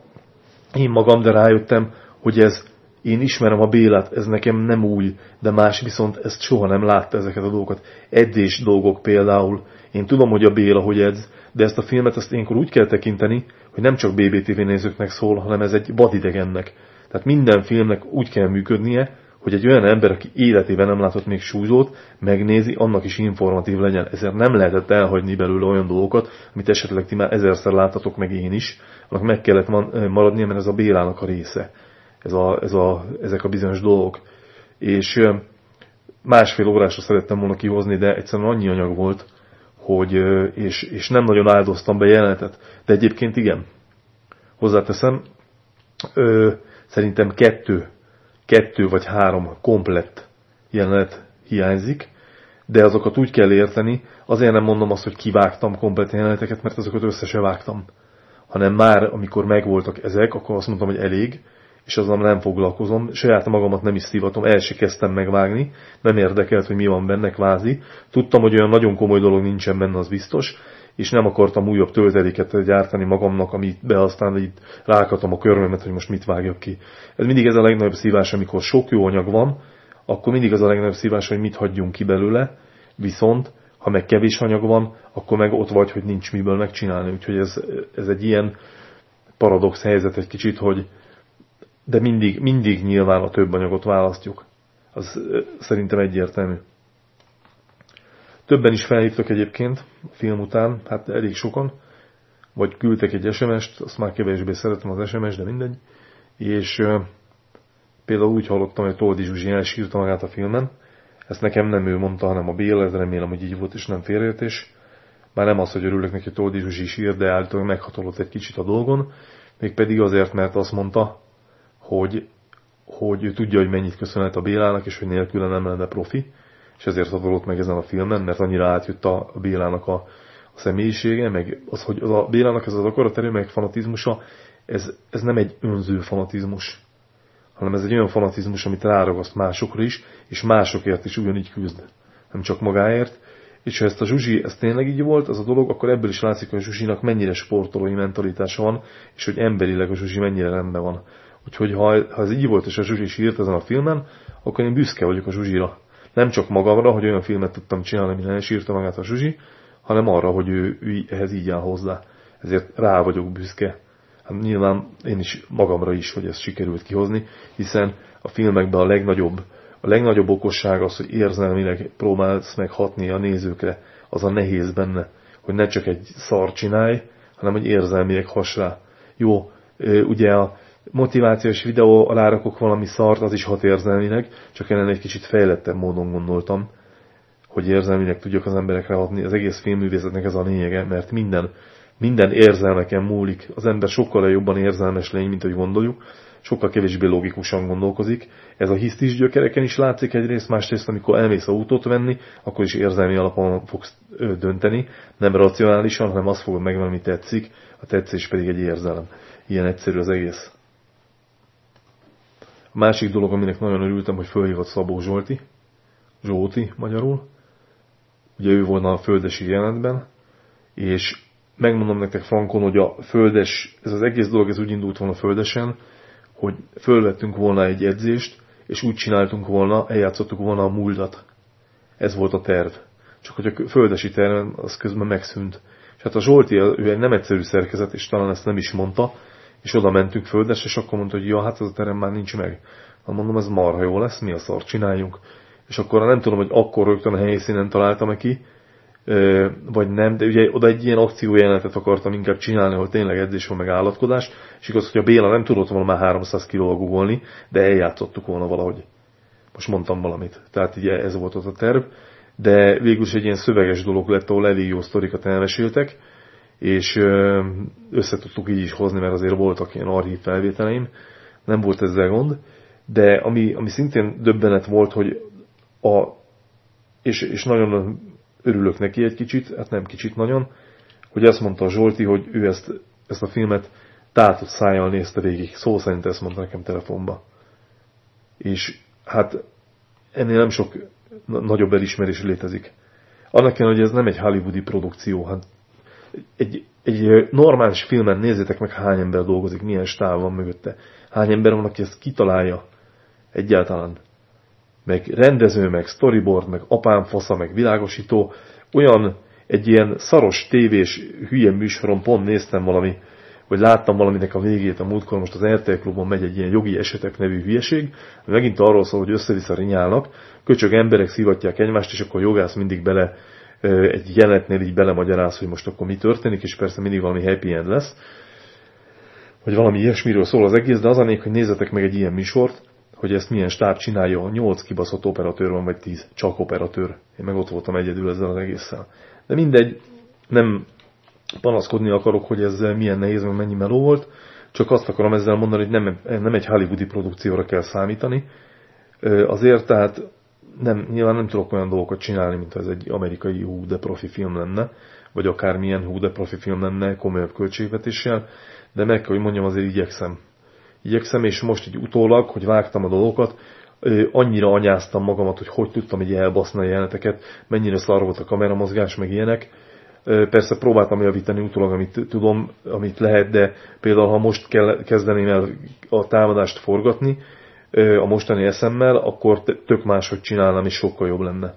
én magam, de rájöttem, hogy ez én ismerem a Bélát, ez nekem nem új, de más viszont ezt soha nem látta ezeket a dolgokat. Edzés dolgok például. Én tudom, hogy a Béla hogy edz, de ezt a filmet azt énkor úgy kell tekinteni, hogy nem csak BBTV nézőknek szól, hanem ez egy vadidegennek. Tehát minden filmnek úgy kell működnie, hogy egy olyan ember, aki életében nem látott még súlyzót, megnézi, annak is informatív legyen. Ezért nem lehetett elhagyni belőle olyan dolgokat, amit esetleg ti már ezerszer láttatok, meg én is, annak meg kellett maradnia, mert ez a Bélának a része ez a, ez a, ezek a bizonyos dolgok. És másfél órásra szerettem volna kihozni, de egyszerűen annyi anyag volt, hogy, és, és nem nagyon áldoztam be jelenetet. De egyébként igen. Hozzáteszem, ö, szerintem kettő, kettő vagy három komplett jelenet hiányzik, de azokat úgy kell érteni, azért nem mondom azt, hogy kivágtam komplett jeleneteket, mert azokat összesen vágtam. Hanem már, amikor megvoltak ezek, akkor azt mondtam, hogy elég, és azzal nem foglalkozom, saját magamat nem is szívatom, el se kezdtem megvágni, nem érdekelt, hogy mi van benne kvázi. Tudtam, hogy olyan nagyon komoly dolog nincsen benne, az biztos, és nem akartam újabb tölteléket gyártani magamnak, amit be aztán itt rákatom a körmömet, hogy most mit vágjak ki. Ez mindig ez a legnagyobb szívás, amikor sok jó anyag van, akkor mindig az a legnagyobb szívás, hogy mit hagyjunk ki belőle, viszont ha meg kevés anyag van, akkor meg ott vagy, hogy nincs miből megcsinálni. Úgyhogy ez, ez egy ilyen paradox helyzet egy kicsit, hogy, de mindig, mindig nyilván a több anyagot választjuk. Az szerintem egyértelmű. Többen is felhívtak egyébként a film után, hát elég sokan, vagy küldtek egy SMS-t, azt már kevésbé szeretem az SMS, de mindegy, és például úgy hallottam, hogy Toldi Zsuzsi elsírta magát a filmen, ezt nekem nem ő mondta, hanem a Béla, ez remélem, hogy így volt, és nem félreértés. Már nem az, hogy örülök neki, hogy Toldi Zsuzsi sír, de általában meghatolott egy kicsit a dolgon, mégpedig azért, mert azt mondta, hogy, hogy ő tudja, hogy mennyit köszönhet a Bélának, és hogy nélküle nem lenne profi, és ezért hatolott meg ezen a filmen, mert annyira átjött a Bélának a, a személyisége, meg az, hogy az a Bélának ez az akaraterő, meg fanatizmusa, ez, ez nem egy önző fanatizmus, hanem ez egy olyan fanatizmus, amit ráragaszt másokra is, és másokért is ugyanígy küzd, nem csak magáért. És ha ezt a Zsuzsi, ez tényleg így volt, az a dolog, akkor ebből is látszik, hogy a Zsuzsinak mennyire sportolói mentalitása van, és hogy emberileg a Zsuzsi mennyire rendben van. Úgyhogy ha, ha ez így volt, és a Zsuzsi is írt ezen a filmen, akkor én büszke vagyok a Zsuzsira. Nem csak magamra, hogy olyan filmet tudtam csinálni, ami nem írta magát a Zsuzsi, hanem arra, hogy ő, ő ehhez így áll hozzá. Ezért rá vagyok büszke. Hát nyilván én is magamra is, hogy ezt sikerült kihozni, hiszen a filmekben a legnagyobb, a legnagyobb okosság az, hogy érzelmileg próbálsz meg hatni a nézőkre. Az a nehéz benne, hogy ne csak egy szar csinálj, hanem hogy érzelmileg has rá. Jó, ugye a motivációs videó alá rakok valami szart, az is hat érzelmileg, csak ellen egy kicsit fejlettebb módon gondoltam, hogy érzelmileg tudjak az emberekre hatni. Az egész filmművészetnek ez a lényege, mert minden minden érzelmeken múlik. Az ember sokkal jobban érzelmes lény, mint hogy gondoljuk, sokkal kevésbé logikusan gondolkozik. Ez a hisztis gyökereken is látszik egyrészt, másrészt, amikor elmész autót venni, akkor is érzelmi alapon fogsz dönteni, nem racionálisan, hanem azt fogod megvenni, ami tetszik, a tetszés pedig egy érzelem. Ilyen egyszerű az egész. Másik dolog, aminek nagyon örültem, hogy fölhívott Szabó Zsolti, Zsolti magyarul, ugye ő volna a földesi jelentben, és megmondom nektek frankon, hogy a földes, ez az egész dolog ez úgy indult volna földesen, hogy fölvettünk volna egy edzést, és úgy csináltunk volna, eljátszottuk volna a múltat. Ez volt a terv. Csak hogy a földesi terv az közben megszűnt. És hát a Zsolti, ő egy nem egyszerű szerkezet, és talán ezt nem is mondta, és oda mentünk földes, és akkor mondta, hogy ja, hát az a terem már nincs meg. Hát mondom, ez marha jó lesz, mi a szar csináljunk. És akkor nem tudom, hogy akkor rögtön a helyszínen találtam ki, vagy nem, de ugye oda egy ilyen akciójelenetet akartam inkább csinálni, ahol tényleg edzés van meg állatkodás, és igaz, hogy a Béla nem tudott volna már 300 kilóval googolni, de eljátszottuk volna valahogy. Most mondtam valamit. Tehát ugye ez volt az a terv, de végül is egy ilyen szöveges dolog lett, ahol elég jó sztorikat elmeséltek, és összetudtuk így is hozni, mert azért voltak ilyen archív felvételeim, nem volt ezzel gond, de ami, ami szintén döbbenet volt, hogy a, és, és nagyon örülök neki egy kicsit, hát nem kicsit nagyon, hogy azt mondta a Zsolti, hogy ő ezt, ezt a filmet tátott szájjal nézte végig. Szó szerint ezt mondta nekem telefonba. És hát ennél nem sok nagyobb elismerés létezik. Annak kell, hogy ez nem egy hollywoodi produkció, hát egy, egy normális filmen nézzétek meg, hány ember dolgozik, milyen stáv van mögötte. Hány ember van, aki ezt kitalálja egyáltalán meg rendező, meg storyboard, meg apám fasza, meg világosító, olyan egy ilyen szaros tévés hülye műsoron pont néztem valami, vagy láttam valaminek a végét a múltkor, most az RTL klubon megy egy ilyen jogi esetek nevű hülyeség, megint arról szól, hogy össze-vissza köcsög emberek szivatják egymást, és akkor jogász mindig bele egy jelenetnél így belemagyaráz, hogy most akkor mi történik, és persze mindig valami happy end lesz, vagy valami ilyesmiről szól az egész, de az a hogy nézzetek meg egy ilyen műsort, hogy ezt milyen stáb csinálja, 8 kibaszott operatőr van, vagy 10, csak operatőr. Én meg ott voltam egyedül ezzel az egésszel. De mindegy, nem panaszkodni akarok, hogy ez milyen nehéz, meg mennyi meló volt, csak azt akarom ezzel mondani, hogy nem, nem egy hollywoodi produkcióra kell számítani. Azért tehát nem, nyilván nem tudok olyan dolgokat csinálni, mint ez egy amerikai hú de profi film lenne, vagy akármilyen hú de profi film lenne komolyabb költségvetéssel, de meg kell, hogy mondjam, azért igyekszem igyekszem, és most így utólag, hogy vágtam a dolgokat, annyira anyáztam magamat, hogy hogy tudtam így elbaszni a jeleneteket, mennyire szar volt a kameramozgás, meg ilyenek. Persze próbáltam javítani utólag, amit tudom, amit lehet, de például ha most kezdeném el a támadást forgatni, a mostani eszemmel, akkor tök máshogy csinálnám, és sokkal jobb lenne.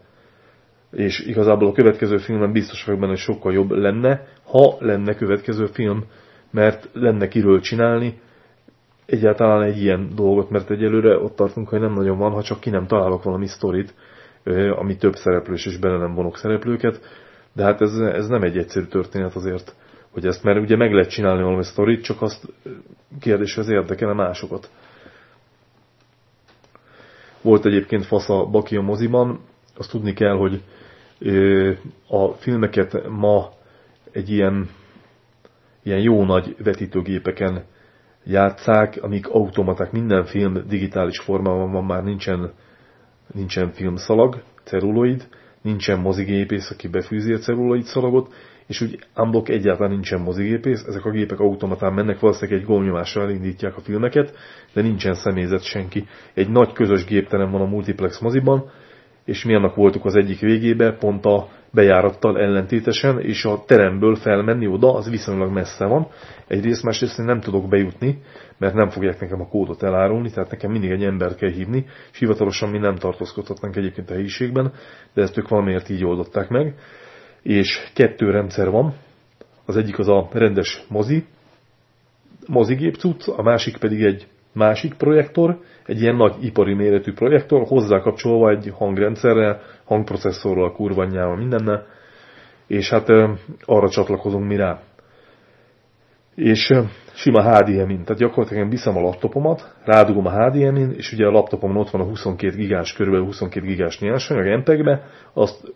És igazából a következő filmben biztos vagyok benne, hogy sokkal jobb lenne, ha lenne következő film, mert lenne kiről csinálni, egyáltalán egy ilyen dolgot, mert egyelőre ott tartunk, hogy nem nagyon van, ha csak ki nem találok valami sztorit, ami több szereplős és bele nem vonok szereplőket, de hát ez, ez nem egy egyszerű történet azért. hogy ezt, mert ugye meg lehet csinálni valami sztorit, csak azt kérdés, hogy az érdekelne másokat. Volt egyébként fasz a Baki a moziban, azt tudni kell, hogy a filmeket ma egy ilyen, ilyen jó nagy vetítőgépeken játszák, amik automaták, minden film digitális formában van, már nincsen, nincsen filmszalag, ceruloid, nincsen mozigépész, aki befűzi a ceruloid szalagot, és úgy unblock egyáltalán nincsen mozigépész, ezek a gépek automatán mennek, valószínűleg egy gombnyomással elindítják a filmeket, de nincsen személyzet senki. Egy nagy közös gépterem van a multiplex moziban, és mi annak voltuk az egyik végébe, pont a bejárattal ellentétesen, és a teremből felmenni oda, az viszonylag messze van. Egyrészt, másrészt én nem tudok bejutni, mert nem fogják nekem a kódot elárulni, tehát nekem mindig egy embert kell hívni, és hivatalosan mi nem tartózkodhatnánk egyébként a helyiségben, de ezt ők valamiért így oldották meg. És kettő rendszer van, az egyik az a rendes mozi, mozigép cucc, a másik pedig egy másik projektor, egy ilyen nagy ipari méretű projektor, hozzákapcsolva egy hangrendszerrel, hangprocesszorral, kurvanyával, mindennel, és hát arra csatlakozunk mi rá. És sima HDMI-n, tehát gyakorlatilag én viszem a laptopomat, rádugom a HDMI-n, és ugye a laptopomon ott van a 22 gigás, körülbelül 22 gigás nyersanyag MPEG-be, azt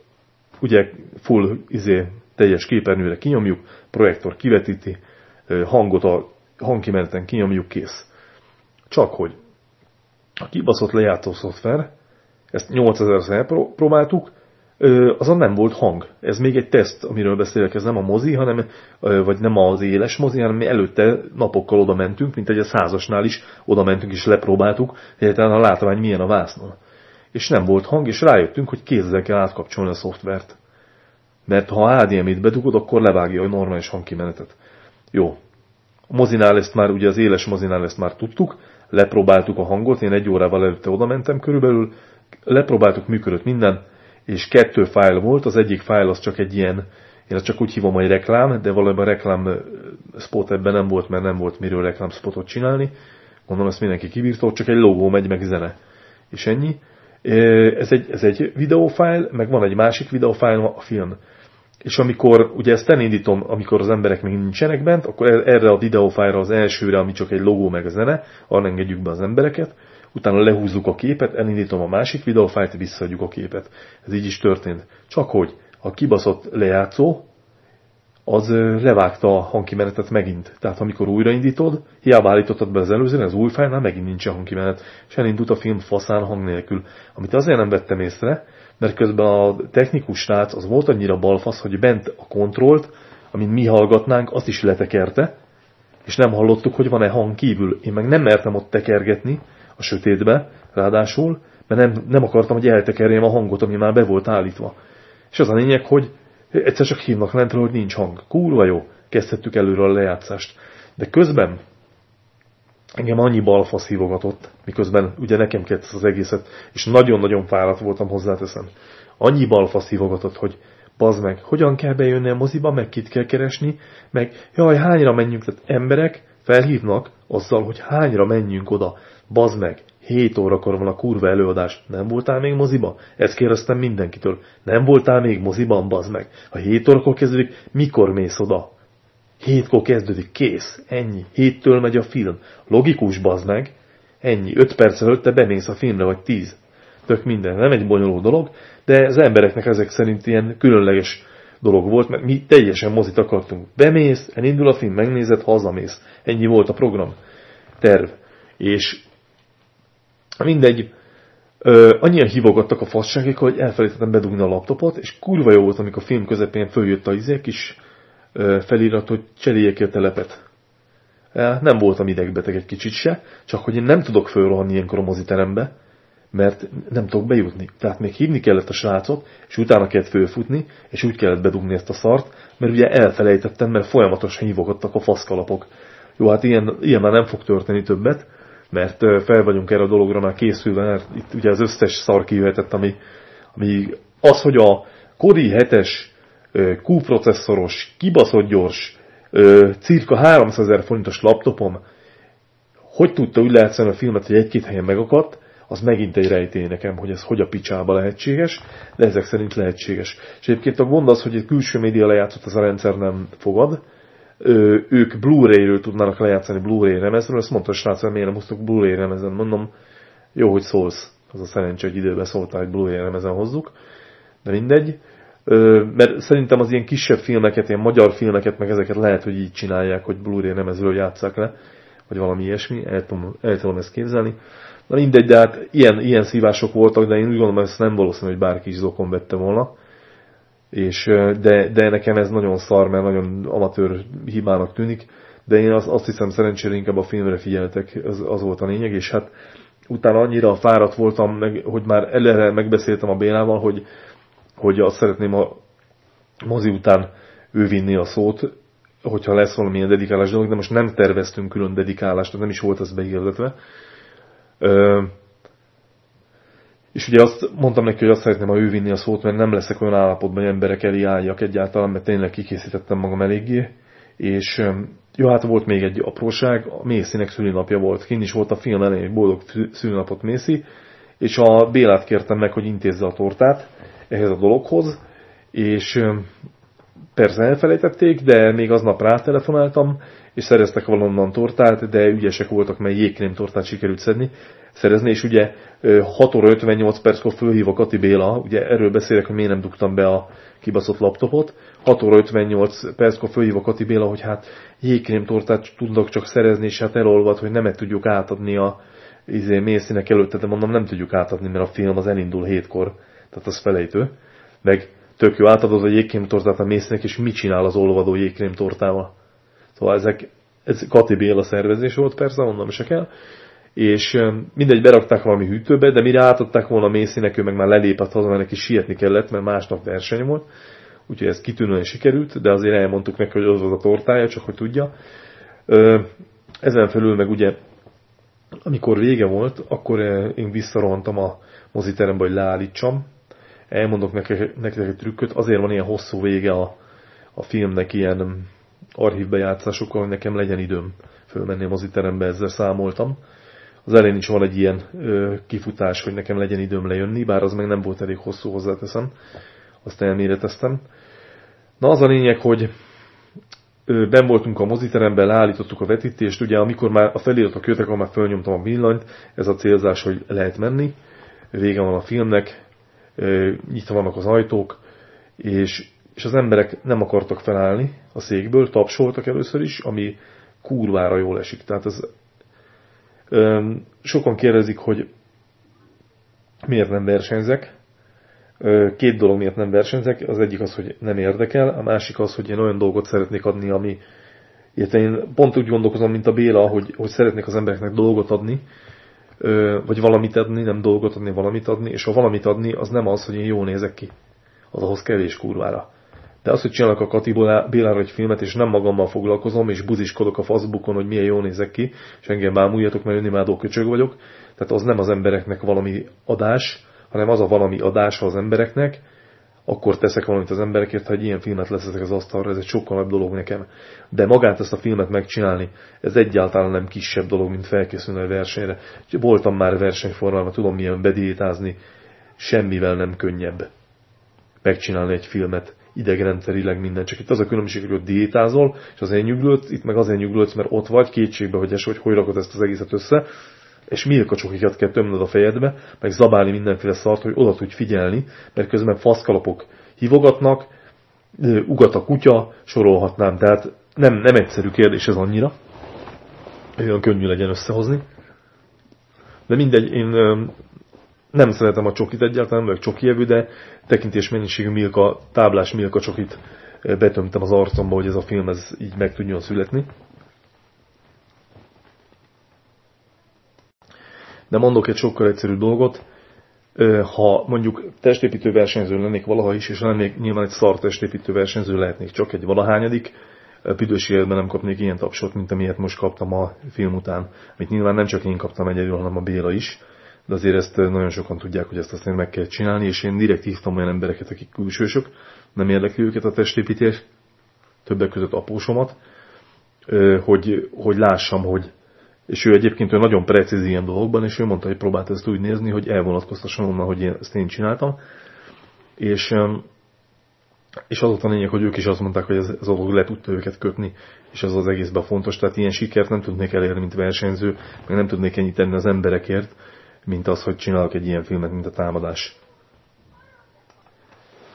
ugye full izé, teljes képernyőre kinyomjuk, projektor kivetíti, hangot a hangkimeneten kinyomjuk, kész. Csak hogy a kibaszott lejátszó szoftver, ezt 8000-szer próbáltuk, azon nem volt hang. Ez még egy teszt, amiről beszélek, ez nem a mozi, hanem, vagy nem az éles mozi, hanem mi előtte napokkal oda mentünk, mint egy a százasnál is, oda mentünk és lepróbáltuk, egyáltalán a látvány milyen a vásznon. És nem volt hang, és rájöttünk, hogy kézzel kell átkapcsolni a szoftvert. Mert ha HDMI-t bedugod, akkor levágja a normális hangkimenetet. Jó. A mozinál ezt már, ugye az éles mozinál ezt már tudtuk, lepróbáltuk a hangot, én egy órával előtte oda mentem körülbelül, lepróbáltuk, működött minden, és kettő fájl volt, az egyik fájl az csak egy ilyen, én csak úgy hívom, hogy reklám, de valójában reklám spot ebben nem volt, mert nem volt miről reklám spotot csinálni. Gondolom ezt mindenki kibírta, csak egy logó megy, meg zene. És ennyi. Ez egy, ez egy videófájl, meg van egy másik videófájl, a film. És amikor ugye ezt elindítom, amikor az emberek még nincsenek bent, akkor erre a videófájra az elsőre, ami csak egy logó meg a zene, arra engedjük be az embereket, utána lehúzzuk a képet, elindítom a másik videófájt, visszaadjuk a képet. Ez így is történt. Csak hogy a kibaszott lejátszó, az levágta a hangkimenetet megint. Tehát amikor újraindítod, hiába állítottad be az előzőn, az új fájlnál megint nincs a hangkimenet, és elindult a film faszán hang nélkül. Amit azért nem vettem észre, mert közben a technikus srác az volt annyira balfasz, hogy bent a kontrollt, amin mi hallgatnánk, azt is letekerte, és nem hallottuk, hogy van-e hang kívül. Én meg nem mertem ott tekergetni a sötétbe, ráadásul, mert nem, nem akartam, hogy eltekerjem a hangot, ami már be volt állítva. És az a lényeg, hogy egyszer csak hívnak lentről, hogy nincs hang. Kurva jó, kezdhettük előről a lejátszást. De közben engem annyi balfasz hívogatott, miközben ugye nekem kellett az egészet, és nagyon-nagyon fáradt voltam, hozzáteszem. Annyi balfasz hívogatott, hogy bazd meg, hogyan kell bejönni a moziba, meg kit kell keresni, meg jaj, hányra menjünk, tehát emberek felhívnak azzal, hogy hányra menjünk oda, bazd meg, 7 órakor van a kurva előadás, nem voltál még moziba? Ezt kérdeztem mindenkitől. Nem voltál még moziban, bazd meg? Ha 7 órakor kezdődik, mikor mész oda? Hétkor kezdődik, kész, ennyi. Héttől megy a film. Logikus, bazd meg. Ennyi. Öt perc előtt te bemész a filmre, vagy tíz. Tök minden. Nem egy bonyolult dolog, de az embereknek ezek szerint ilyen különleges dolog volt, mert mi teljesen mozit akartunk. Bemész, elindul a film, megnézed, hazamész. Ennyi volt a program. Terv. És mindegy, Ö, annyian hívogattak a fasságok, hogy elfelejtettem bedugni a laptopot, és kurva jó volt, amikor a film közepén följött a izé, kis felirat, hogy cserélje ki a telepet. Nem voltam idegbeteg egy kicsit se, csak hogy én nem tudok fölrohanni ilyenkor a moziterembe, mert nem tudok bejutni. Tehát még hívni kellett a srácot, és utána kellett fölfutni, és úgy kellett bedugni ezt a szart, mert ugye elfelejtettem, mert folyamatosan hívogattak a faszkalapok. Jó, hát ilyen, ilyen már nem fog történni többet, mert fel vagyunk erre a dologra már készülve, mert itt ugye az összes szar kijöhetett, ami, ami az, hogy a Kodi 7-es Q-processzoros, kibaszott gyors, cirka 300 ezer forintos laptopom, hogy tudta úgy látszani a filmet, hogy egy-két helyen megakadt, az megint egy rejtély nekem, hogy ez hogy a picsába lehetséges, de ezek szerint lehetséges. És egyébként a gond az, hogy egy külső média lejátszott, az a rendszer nem fogad, ők Blu-ray-ről tudnának lejátszani Blu-ray remezről, ezt mondta a srác, hogy miért nem hoztuk Blu-ray remezen. Mondom, jó, hogy szólsz. Az a szerencsé, hogy időben szóltál, hogy Blu-ray remezen hozzuk. De mindegy. Mert szerintem az ilyen kisebb filmeket, ilyen magyar filmeket, meg ezeket lehet, hogy így csinálják, hogy Blu-ray remezről játsszák le, vagy valami ilyesmi, el tudom, el tudom ezt képzelni. Na mindegy, de hát ilyen, ilyen szívások voltak, de én úgy gondolom, hogy ezt nem valószínű, hogy bárki is zokon vette volna. És, de, de nekem ez nagyon szar, mert nagyon amatőr hibának tűnik, de én azt, azt hiszem szerencsére inkább a filmre figyeltek, az, az volt a lényeg, és hát utána annyira fáradt voltam, meg, hogy már előre megbeszéltem a Bélával, hogy, hogy azt szeretném a mozi után ő vinni a szót, hogyha lesz valamilyen dedikálás dolog, de most nem terveztünk külön dedikálást, nem is volt ez behirdetve. És ugye azt mondtam neki, hogy azt szeretném, ha ő vinni a szót, mert nem leszek olyan állapotban, hogy emberek elé álljak egyáltalán, mert tényleg kikészítettem magam eléggé. És jó, hát volt még egy apróság, a Mészinek szülinapja volt, kint is volt a film elején, boldog szülinapot Mészi, és a Bélát kértem meg, hogy intézze a tortát ehhez a dologhoz, és persze elfelejtették, de még aznap rátelefonáltam, és szereztek valonnan tortát, de ügyesek voltak, mert jégkrém tortát sikerült szedni, szerezni, és ugye 6 óra 58 perckor fölhív a Kati Béla, ugye erről beszélek, hogy miért nem dugtam be a kibaszott laptopot, 6 óra 58 perckor fölhív a Kati Béla, hogy hát jégkrém tortát tudnak csak szerezni, és hát elolvad, hogy nem tudjuk átadni a izé, mészínek előtte, de mondom, nem tudjuk átadni, mert a film az elindul hétkor, tehát az felejtő. Meg tök jó, átadod a jégkrém tortát a mészínek, és mit csinál az olvadó jégkrém tortával? Szóval ezek, ez Kati Béla szervezés volt persze, mondom se kell és mindegy, berakták valami hűtőbe, de mire átadták volna Mészinek, ő meg már lelépett haza, mert neki sietni kellett, mert másnap verseny volt. Úgyhogy ez kitűnően sikerült, de azért elmondtuk neki, hogy az az a tortája, csak hogy tudja. Ezen felül meg ugye, amikor vége volt, akkor én visszarohantam a moziterembe, hogy leállítsam. Elmondok nektek, egy trükköt, azért van ilyen hosszú vége a, a filmnek ilyen archívbejátszásokkal, hogy nekem legyen időm fölmenni a moziterembe, ezzel számoltam az elején is van egy ilyen ö, kifutás, hogy nekem legyen időm lejönni, bár az meg nem volt elég hosszú, hozzáteszem. Azt elméreteztem. Na az a lényeg, hogy ö, ben voltunk a moziteremben, leállítottuk a vetítést, ugye amikor már a feliratok jöttek, akkor már fölnyomtam a villanyt, ez a célzás, hogy lehet menni, vége van a filmnek, ö, nyitva vannak az ajtók, és, és az emberek nem akartak felállni a székből, tapsoltak először is, ami kurvára jól esik. Tehát ez Sokan kérdezik, hogy miért nem versenyzek. Két dolog miért nem versenyzek. Az egyik az, hogy nem érdekel, a másik az, hogy én olyan dolgot szeretnék adni, ami Érte én pont úgy gondolkozom, mint a Béla, hogy, hogy szeretnék az embereknek dolgot adni, vagy valamit adni, nem dolgot adni, valamit adni, és ha valamit adni, az nem az, hogy én jól nézek ki. Az ahhoz kevés kurvára. De az, hogy csinálok a Kati Bélára egy filmet, és nem magammal foglalkozom, és buziskodok a Facebookon, hogy milyen jól nézek ki, és engem bámuljatok, mert önimádó köcsög vagyok, tehát az nem az embereknek valami adás, hanem az a valami adása az embereknek, akkor teszek valamit az emberekért, ha egy ilyen filmet leszek az asztalra, ez egy sokkal nagyobb dolog nekem. De magát ezt a filmet megcsinálni, ez egyáltalán nem kisebb dolog, mint felkészülni a versenyre. Voltam már versenyformában, tudom milyen bediétázni, semmivel nem könnyebb megcsinálni egy filmet idegrendszerileg minden. Csak itt az a különbség, hogy ott diétázol, és az nyuglődsz, itt meg azért nyuglődsz, mert ott vagy kétségbe, hogy, es, hogy hogy rakod ezt az egészet össze, és milka csokikat kell tömnöd a fejedbe, meg zabálni mindenféle szart, hogy oda tudj figyelni, mert közben faszkalapok hívogatnak, ugat a kutya, sorolhatnám. Tehát nem, nem egyszerű kérdés ez annyira, olyan könnyű legyen összehozni. De mindegy, én nem szeretem a csokit egyáltalán, vagyok csoki de tekintés mennyiségű milka, táblás milka csokit betömtem az arcomba, hogy ez a film ez így meg tudjon születni. De mondok egy sokkal egyszerű dolgot. Ha mondjuk testépítő versenyző lennék valaha is, és lennék nyilván egy szar testépítő versenyző, lehetnék csak egy valahányadik, büdös életben nem kapnék ilyen tapsot, mint amilyet most kaptam a film után. Amit nyilván nem csak én kaptam egyedül, hanem a Béla is de azért ezt nagyon sokan tudják, hogy ezt aztán meg kell csinálni, és én direkt hívtam olyan embereket, akik külsősök, nem érdekli őket a testépítés, többek között apósomat, hogy, hogy lássam, hogy és ő egyébként ő nagyon precíz ilyen dolgokban, és ő mondta, hogy próbált ezt úgy nézni, hogy elvonatkoztasson onnan, hogy én, ezt én csináltam. És és az a lényeg, hogy ők is azt mondták, hogy ez, ez a dolog le tudta őket kötni, és az az egészben fontos. Tehát ilyen sikert nem tudnék elérni, mint versenyző, meg nem tudnék ennyit tenni az emberekért, mint az, hogy csinálok egy ilyen filmet, mint a támadás.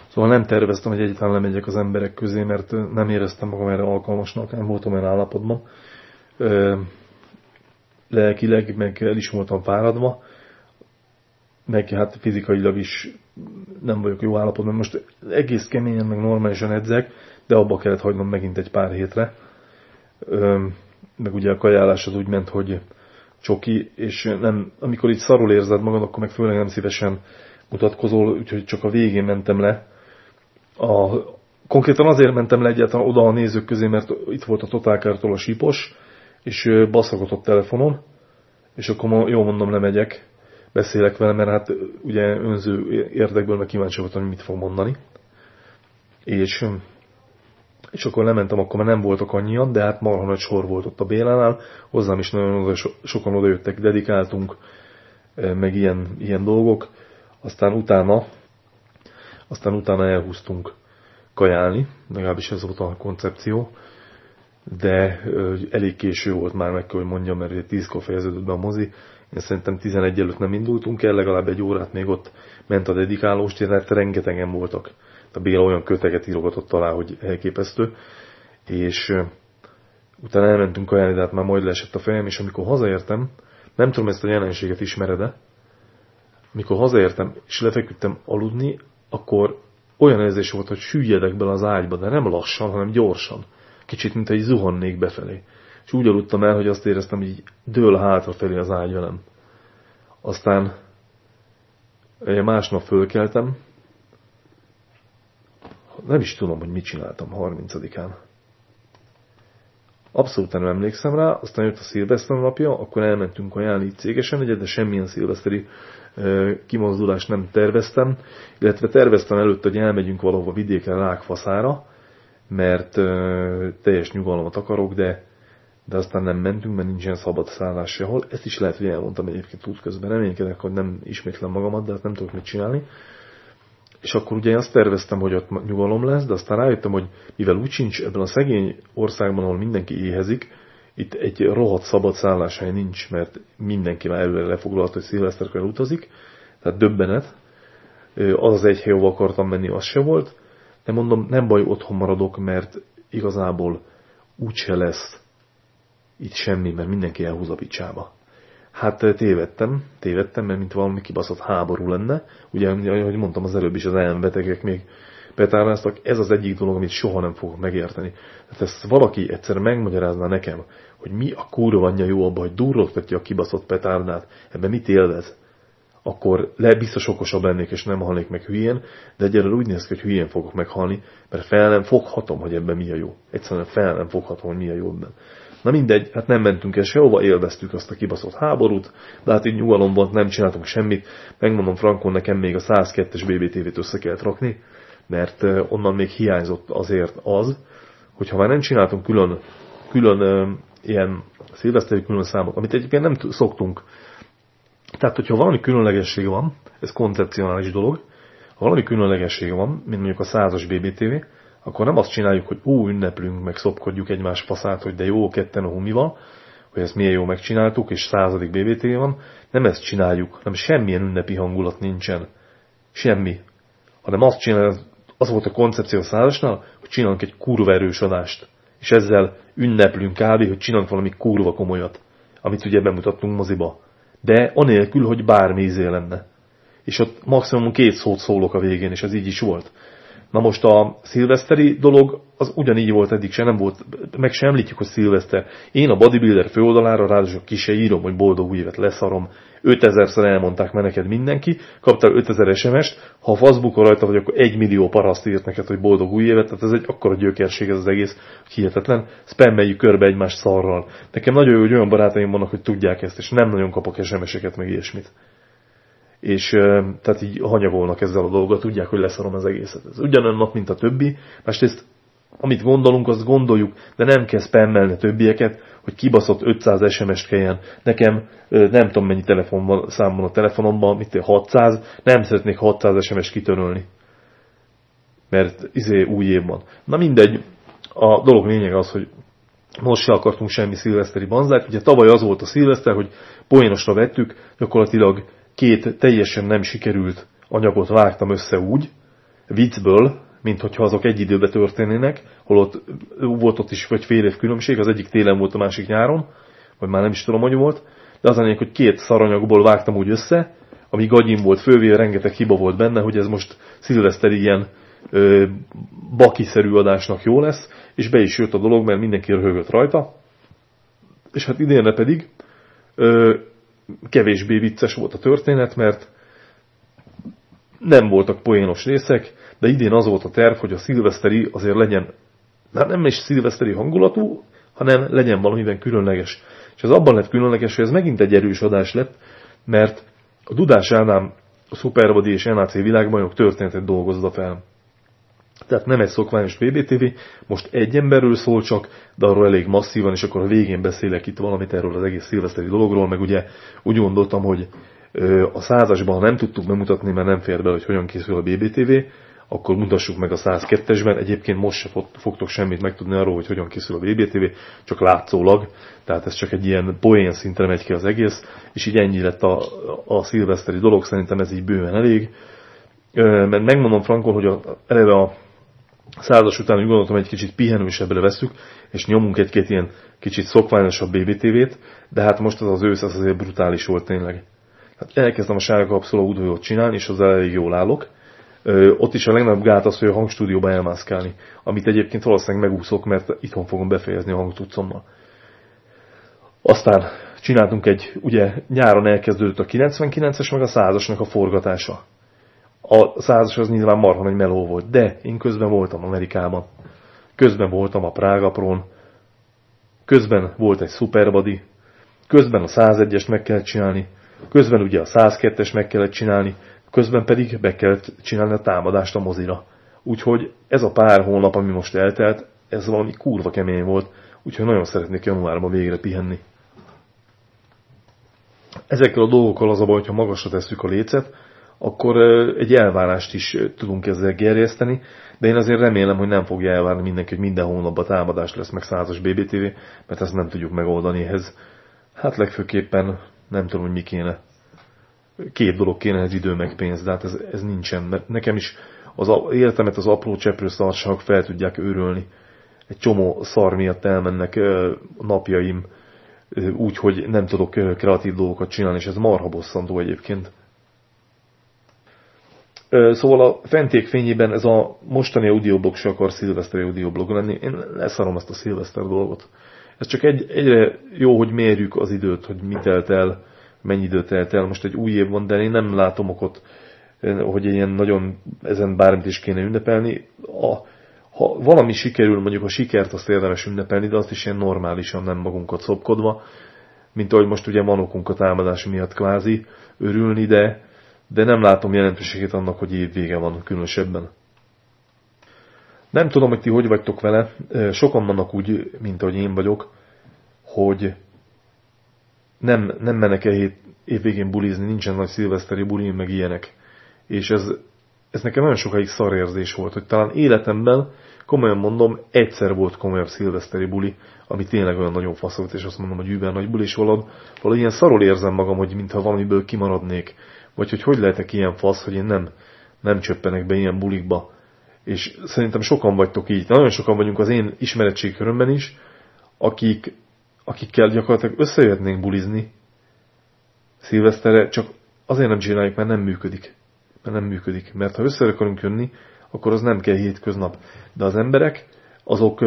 Szóval nem terveztem, hogy egyáltalán lemegyek az emberek közé, mert nem éreztem magam erre alkalmasnak, nem voltam olyan állapotban. Lelkileg, meg el is voltam fáradva, meg hát fizikailag is nem vagyok jó állapotban. Most egész keményen, meg normálisan edzek, de abba kellett hagynom megint egy pár hétre. Meg ugye a kajálás az úgy ment, hogy csoki, és nem, amikor így szarul érzed magad, akkor meg főleg nem szívesen mutatkozol, úgyhogy csak a végén mentem le. A, konkrétan azért mentem le egyáltalán oda a nézők közé, mert itt volt a Totálkártól a sípos, és baszagotott telefonon, és akkor jó mondom, lemegyek, beszélek vele, mert hát ugye önző érdekből meg kíváncsi voltam, hogy mit fog mondani. És, és akkor lementem, akkor már nem voltak annyian, de hát marha nagy sor volt ott a Bélánál, hozzám is nagyon oda, sokan odajöttek, dedikáltunk, meg ilyen, ilyen dolgok. Aztán utána, aztán utána elhúztunk kajálni, legalábbis ez volt a koncepció, de elég késő volt már meg, hogy mondjam, mert 10-kor fejeződött be a mozi, én szerintem 11 előtt nem indultunk el, legalább egy órát még ott ment a dedikálós tér, mert rengetegen voltak. A Béla olyan köteget írogatott alá, hogy elképesztő. És utána elmentünk kajálni, de hát már majd leesett a fejem, és amikor hazaértem, nem tudom ezt a jelenséget ismered-e, amikor hazaértem és lefeküdtem aludni, akkor olyan érzés volt, hogy süllyedek bele az ágyba, de nem lassan, hanem gyorsan. Kicsit, mint egy zuhannék befelé és úgy aludtam el, hogy azt éreztem, hogy így dől hátrafelé az ágy velem. Aztán másnap fölkeltem, nem is tudom, hogy mit csináltam 30-án. Abszolút nem emlékszem rá, aztán jött a szilveszter napja, akkor elmentünk ajánlni itt cégesen egyet, de semmilyen szilveszteri kimozdulást nem terveztem, illetve terveztem előtt, hogy elmegyünk valahova vidékre rákfaszára, mert teljes nyugalmat akarok, de de aztán nem mentünk, mert nincsen szabad szállás sehol. Ezt is lehet, hogy elmondtam egyébként út közben, reménykedek, hogy nem ismétlem magamat, de hát nem tudok mit csinálni. És akkor ugye azt terveztem, hogy ott nyugalom lesz, de aztán rájöttem, hogy mivel úgy sincs ebben a szegény országban, ahol mindenki éhezik, itt egy rohadt szabad szálláshely nincs, mert mindenki már előre lefoglalt, hogy szilveszterkor utazik, tehát döbbenet. Az az egy hely, ahol akartam menni, az se volt. De mondom, nem baj, otthon maradok, mert igazából úgyse lesz itt semmi, mert mindenki elhúz a picsába. Hát tévedtem, tévedtem, mert mint valami kibaszott háború lenne. Ugye, ahogy mondtam az előbb is, az elmebetegek még betáráztak, ez az egyik dolog, amit soha nem fogok megérteni. Tehát ezt valaki egyszer megmagyarázná nekem, hogy mi a kurva anyja jó abban, hogy durrogtatja a kibaszott petárdát, ebben mit élvez, akkor le biztos okosabb lennék, és nem halnék meg hülyén, de egyelőre úgy néz ki, hogy hülyén fogok meghalni, mert fel nem foghatom, hogy ebben mi a jó. Egyszerűen fel nem foghatom, hogy mi a jó ebben. Na mindegy, hát nem mentünk el sehova, élveztük azt a kibaszott háborút, de hát így nyugalom volt, nem csináltunk semmit. Megmondom Frankon, nekem még a 102-es BBTV-t össze kellett rakni, mert onnan még hiányzott azért az, hogyha már nem csináltunk külön, külön ilyen szilveszteri külön számot, amit egyébként nem szoktunk. Tehát, hogyha valami különlegesség van, ez koncepcionális dolog, ha valami különlegesség van, mint mondjuk a 100-as BBTV, akkor nem azt csináljuk, hogy ú, ünneplünk, meg szopkodjuk egymás faszát, hogy de jó, ketten a van, hogy ezt milyen jó megcsináltuk, és századik BBT van, nem ezt csináljuk, nem semmilyen ünnepi hangulat nincsen. Semmi. Hanem azt csinál, az volt a koncepció a százasnál, hogy csinálunk egy kurva erős adást. És ezzel ünneplünk kb., hogy csinálunk valami kurva komolyat, amit ugye bemutattunk moziba. De anélkül, hogy bármi izé lenne. És ott maximum két szót szólok a végén, és ez így is volt. Na most a szilveszteri dolog az ugyanígy volt eddig, se nem volt, meg sem említjük, hogy szilveszter. Én a bodybuilder főoldalára ráadásul ki se írom, hogy boldog új évet leszarom. 5000-szer elmondták meg neked mindenki, kaptál 5000 SMS-t, ha a Facebookon rajta vagy, akkor 1 millió paraszt írt neked, hogy boldog új évet, tehát ez egy akkora gyökerség ez az egész, hihetetlen. Spammeljük körbe egymást szarral. Nekem nagyon jó, hogy olyan barátaim vannak, hogy tudják ezt, és nem nagyon kapok SMS-eket, meg ilyesmit és tehát így hanyagolnak ezzel a dolgot, tudják, hogy leszarom az egészet. Ez ugyanolyan nap, mint a többi, másrészt amit gondolunk, azt gondoljuk, de nem kell spammelni többieket, hogy kibaszott 500 SMS-t kelljen. Nekem nem tudom mennyi telefon van számon a telefonomban, mit 600, nem szeretnék 600 SMS-t kitörölni. mert izé új év van. Na mindegy, a dolog lényeg az, hogy most se akartunk semmi szilveszteri banzát. Ugye tavaly az volt a szilveszter, hogy poénosra vettük, gyakorlatilag két teljesen nem sikerült anyagot vágtam össze úgy, viccből, mint hogyha azok egy időben történnének, holott volt ott is vagy fél év különbség, az egyik télen volt, a másik nyáron, vagy már nem is tudom, hogy volt, de az a hogy két szaranyagból vágtam úgy össze, ami gagyin volt fővé, rengeteg hiba volt benne, hogy ez most szilveszteri ilyen ö, bakiszerű adásnak jó lesz, és be is jött a dolog, mert mindenki röhögött rajta. És hát idénre pedig ö, kevésbé vicces volt a történet, mert nem voltak poénos részek, de idén az volt a terv, hogy a szilveszteri azért legyen, hát nem is szilveszteri hangulatú, hanem legyen valamiben különleges. És ez abban lett különleges, hogy ez megint egy erős adás lett, mert a Dudás Ádám a Superbody és NAC világbajnok történetet dolgozza fel. Tehát nem egy szokványos BBTV, most egy emberről szól csak, de arról elég masszívan, és akkor a végén beszélek itt valamit erről az egész szilveszteri dologról, meg ugye úgy gondoltam, hogy a százasban nem tudtuk bemutatni, mert nem fér be, hogy hogyan készül a BBTV, akkor mutassuk meg a 102-esben. Egyébként most se fogtok semmit megtudni arról, hogy hogyan készül a BBTV, csak látszólag, tehát ez csak egy ilyen poén szintre megy ki az egész, és így ennyi lett a, a szilveszteri dolog, szerintem ez így bőven elég. Mert megmondom Frankon, hogy a, eleve a százas után úgy gondoltam, egy kicsit pihenősebbre veszük, és nyomunk egy-két ilyen kicsit szokványosabb BBTV-t, de hát most az az ősz, az azért brutális volt tényleg. Hát elkezdtem a sárga abszolút úthajót csinálni, és az elég jól állok. Ö, ott is a legnagyobb gát az, hogy a hangstúdióba elmászkálni, amit egyébként valószínűleg megúszok, mert itthon fogom befejezni a hangtudcommal. Aztán csináltunk egy, ugye nyáron elkezdődött a 99-es, meg a 100-asnak a forgatása. A 100-as az nyilván marha egy meló volt, de én közben voltam Amerikában, közben voltam a Prágaprón, közben volt egy Superbody, közben a 101-est meg kellett csinálni, közben ugye a 102-es meg kellett csinálni, közben pedig be kellett csinálni a támadást a mozira. Úgyhogy ez a pár hónap, ami most eltelt, ez valami kurva kemény volt, úgyhogy nagyon szeretnék januárban végre pihenni. Ezekkel a dolgokkal az a baj, hogyha magasra tesszük a lécet, akkor egy elvárást is tudunk ezzel gerjeszteni, de én azért remélem, hogy nem fogja elvárni mindenki, hogy minden hónapban támadás lesz meg százas BBTV, mert ezt nem tudjuk megoldani ehhez. Hát legfőképpen nem tudom, hogy mi kéne. Két dolog kéne, ez idő meg pénz, de hát ez, ez nincsen, mert nekem is az életemet az apró cseprő szarságok fel tudják őrölni. Egy csomó szar miatt elmennek napjaim úgy, hogy nem tudok kreatív dolgokat csinálni, és ez marha bosszantó egyébként. Szóval a fenték fényében ez a mostani audioblog se akar szilveszteri audioblog lenni. Én leszarom ezt a szilveszter dolgot. Ez csak egy, egyre jó, hogy mérjük az időt, hogy mit telt el, mennyi időt telt el. Most egy új év van, de én nem látom okot, hogy ilyen nagyon ezen bármit is kéne ünnepelni. A, ha valami sikerül, mondjuk a sikert azt érdemes ünnepelni, de azt is ilyen normálisan nem magunkat szopkodva, mint ahogy most ugye van okunk a támadás miatt kvázi örülni, de, de nem látom jelentőségét annak, hogy év vége van különösebben. Nem tudom, hogy ti hogy vagytok vele, sokan vannak úgy, mint ahogy én vagyok, hogy nem, nem mennek el évvégén bulizni, nincsen nagy szilveszteri buli, meg ilyenek. És ez, ez nekem nagyon sokáig szarérzés volt, hogy talán életemben, komolyan mondom, egyszer volt komolyabb szilveszteri buli, ami tényleg olyan nagyon fasz volt, és azt mondom, hogy über nagy buli, és valahogy, valahogy ilyen szarul érzem magam, hogy mintha valamiből kimaradnék. Vagy hogy hogy lehetek ilyen fasz, hogy én nem, nem csöppenek be ilyen bulikba és szerintem sokan vagytok így, nagyon sokan vagyunk az én ismeretségkörömben is, akik, akikkel gyakorlatilag összejöhetnénk bulizni szilveszterre, csak azért nem csináljuk, mert nem működik. Mert nem működik. Mert ha össze akarunk jönni, akkor az nem kell hétköznap. De az emberek, azok,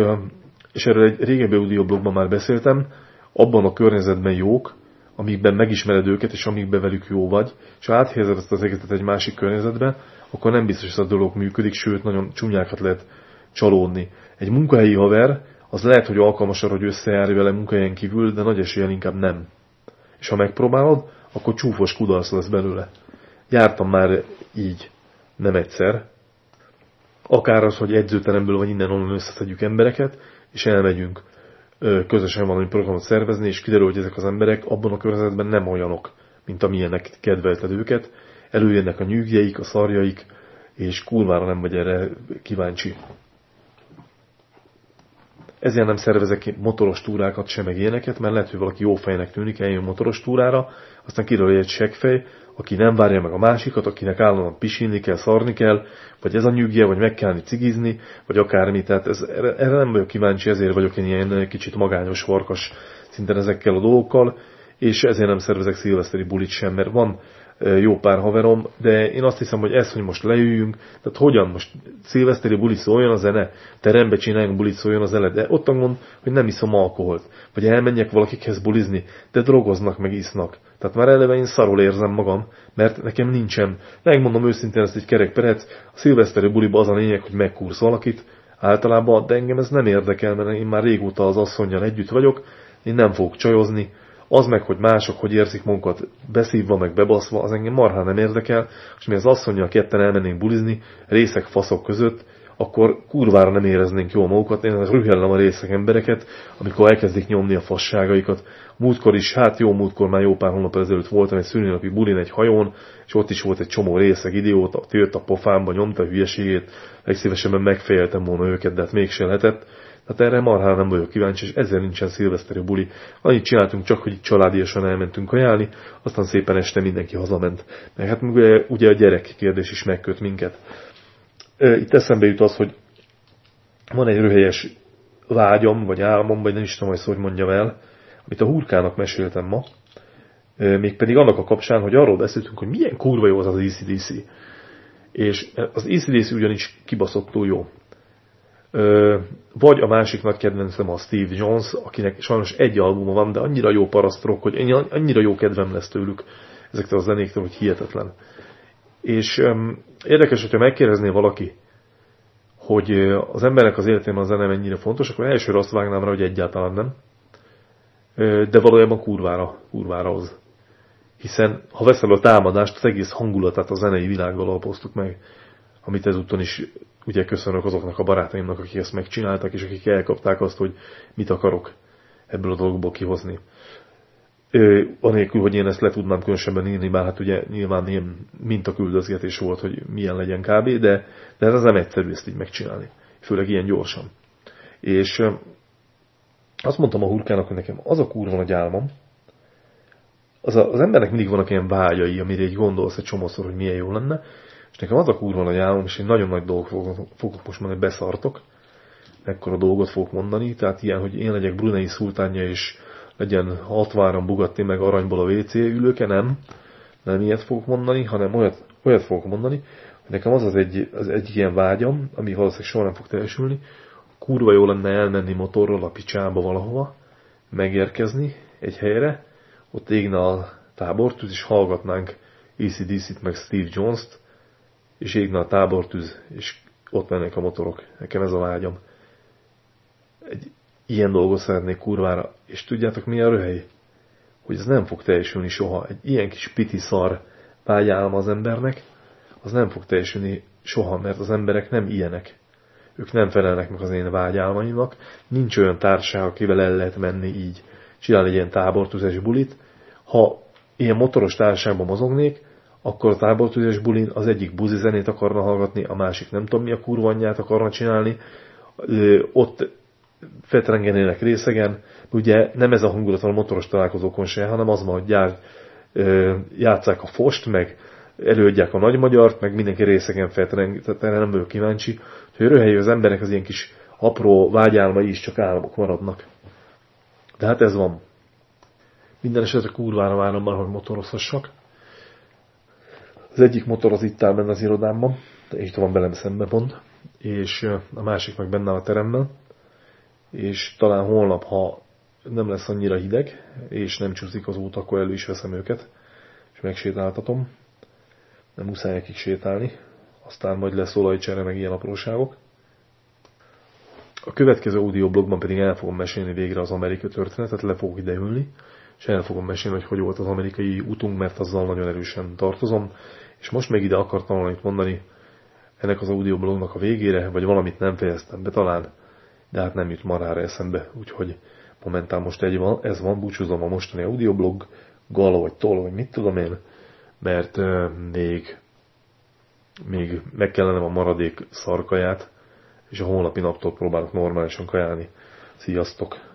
és erről egy régebbi audioblogban már beszéltem, abban a környezetben jók, amikben megismered őket, és amikben velük jó vagy, és ha áthelyezed ezt az egészet egy másik környezetbe, akkor nem biztos, hogy ez a dolog működik, sőt, nagyon csúnyákat lehet csalódni. Egy munkahelyi haver, az lehet, hogy alkalmas arra, hogy összejárj vele munkahelyen kívül, de nagy eséllyel inkább nem. És ha megpróbálod, akkor csúfos kudarc lesz belőle. Jártam már így, nem egyszer. Akár az, hogy edzőteremből vagy innen-onnan összeszedjük embereket, és elmegyünk közösen valami programot szervezni, és kiderül, hogy ezek az emberek abban a környezetben nem olyanok, mint amilyenek kedvelted őket, előjönnek a nyűgjeik, a szarjaik, és kurvára nem vagy erre kíváncsi. Ezért nem szervezek motoros túrákat sem, meg ilyeneket, mert lehet, hogy valaki jó fejnek tűnik, eljön motoros túrára, aztán kiderül egy seggfej, aki nem várja meg a másikat, akinek állandóan pisilni kell, szarni kell, vagy ez a nyugja, vagy meg kellni cigizni, vagy akármi. Tehát ez, erre nem vagyok kíváncsi, ezért vagyok én ilyen kicsit magányos, farkas szinten ezekkel a dolgokkal, és ezért nem szervezek szilveszteri bulit sem, mert van jó pár haverom, de én azt hiszem, hogy ez, hogy most leüljünk, tehát hogyan most szilveszteri bulit szóljon a zene, terembe csináljunk bulit szóljon a zene, de ott mond, hogy nem iszom alkoholt, vagy elmenjek valakikhez bulizni, de drogoznak, meg isznak. Tehát már eleve én szarul érzem magam, mert nekem nincsen. Megmondom őszintén ezt egy kerek perec, a szilveszteri buliba az a lényeg, hogy megkúrsz valakit, általában, de engem ez nem érdekel, mert én már régóta az asszonyjal együtt vagyok, én nem fogok csajozni, az meg, hogy mások hogy érzik magukat beszívva, meg bebaszva, az engem marha nem érdekel, és mi az asszonyjal ketten elmennénk bulizni részek faszok között, akkor kurvára nem éreznénk jól magukat. Én rühellem a részek embereket, amikor elkezdik nyomni a fasságaikat. Múltkor is, hát jó múltkor már jó pár hónap ezelőtt voltam egy szülinapi bulin egy hajón, és ott is volt egy csomó részeg idióta, tört a pofámba, nyomta a hülyeségét, legszívesebben megfejeltem volna őket, de hát mégsem lehetett. Tehát erre marhára nem vagyok kíváncsi, és ezzel nincsen szilveszteri buli. Annyit csináltunk csak, hogy családiasan elmentünk kajálni, aztán szépen este mindenki hazament. Mert hát ugye, ugye a gyerek kérdés is megköt minket. Itt eszembe jut az, hogy van egy röhelyes vágyam, vagy álmom, vagy nem is tudom, hogy mondjam el, amit a hurkának meséltem ma, mégpedig annak a kapcsán, hogy arról beszéltünk, hogy milyen kurva jó az az ECDC. És az ECDC ugyanis kibaszottul jó. Vagy a másik nagy kedvencem a Steve Jones, akinek sajnos egy albuma van, de annyira jó parasztrok, hogy annyira jó kedvem lesz tőlük ezektől a zenéktől, hogy hihetetlen. És um, érdekes, hogyha megkérdezné valaki, hogy az embernek az életében a zene mennyire fontos, akkor elsőre azt vágnám rá, hogy egyáltalán nem. De valójában kurvára, kurvára az. Hiszen ha veszel a támadást, az egész hangulatát a zenei világgal alapoztuk meg, amit ezúton is ugye köszönök azoknak a barátaimnak, akik ezt megcsináltak, és akik elkapták azt, hogy mit akarok ebből a dologból kihozni. Ö, anélkül, hogy én ezt le tudnám különösebben írni, bár hát ugye nyilván ilyen mintaküldözgetés volt, hogy milyen legyen kb, de, de ez nem egyszerű ezt így megcsinálni. Főleg ilyen gyorsan. És azt mondtam a hurkának, hogy nekem az a kurva nagy álmom, az, a, az embernek mindig vannak ilyen vágyai, amire egy gondolsz egy csomószor, hogy milyen jó lenne, és nekem az a kurva nagy álmom, és én nagyon nagy dolgok fogok, fogok most mondani, beszartok, ekkora dolgot fogok mondani, tehát ilyen, hogy én legyek Brunei szultánja, és legyen hatváran bugatni meg aranyból a WC ülőke, nem. Nem ilyet fogok mondani, hanem olyat, olyat fogok mondani, hogy nekem az az egy, az egy ilyen vágyam, ami valószínűleg soha nem fog teljesülni, kurva jó lenne elmenni motorral a picsába valahova, megérkezni egy helyre, ott égne a tábortűz, és hallgatnánk ACDC-t meg Steve Jones-t, és égne a tábortűz, és ott mennek a motorok. Nekem ez a vágyam. Egy ilyen dolgot szeretnék kurvára. És tudjátok mi a röhely? Hogy ez nem fog teljesülni soha. Egy ilyen kis piti szar vágyálma az embernek, az nem fog teljesülni soha, mert az emberek nem ilyenek. Ők nem felelnek meg az én vágyálmaimnak. Nincs olyan társaság, akivel el lehet menni így. Csinálni egy ilyen tábortüzes bulit. Ha ilyen motoros társaságban mozognék, akkor a tábortűzés bulin az egyik buzi zenét akarna hallgatni, a másik nem tudom mi a kurvanyját akarna csinálni, ott fetrengenének részegen, ugye nem ez a hangulat a motoros találkozókon se, hanem az van, hogy gyár, játszák a fost, meg előadják a nagymagyart, meg mindenki részegen fetreng, tehát erre nem vagyok kíváncsi, hogy röhelyű az emberek az ilyen kis apró vágyálmai is csak álmok maradnak. De hát ez van. Minden esetre kurvára várom már, hogy motorozhassak. Az egyik motor az itt áll benne az irodámban, és van velem szembe pont, és a másik meg benne a teremben, és talán holnap, ha nem lesz annyira hideg, és nem csúszik az út, akkor elő is veszem őket, és megsétáltatom. Nem muszáj nekik sétálni, aztán majd lesz olajcsere, meg ilyen apróságok. A következő audioblogban pedig el fogom mesélni végre az amerikai történetet, le fogok ideülni, és el fogom mesélni, hogy hogy volt az amerikai útunk, mert azzal nagyon erősen tartozom, és most még ide akartam valamit mondani ennek az audioblognak a végére, vagy valamit nem fejeztem be talán, de hát nem jut marára eszembe, úgyhogy momentán most egy van, ez van, búcsúzom a mostani audioblog, gala vagy toll, vagy mit tudom én, mert euh, még még meg kellene a maradék szarkaját, és a holnapi naptól próbálok normálisan kajálni. Sziasztok!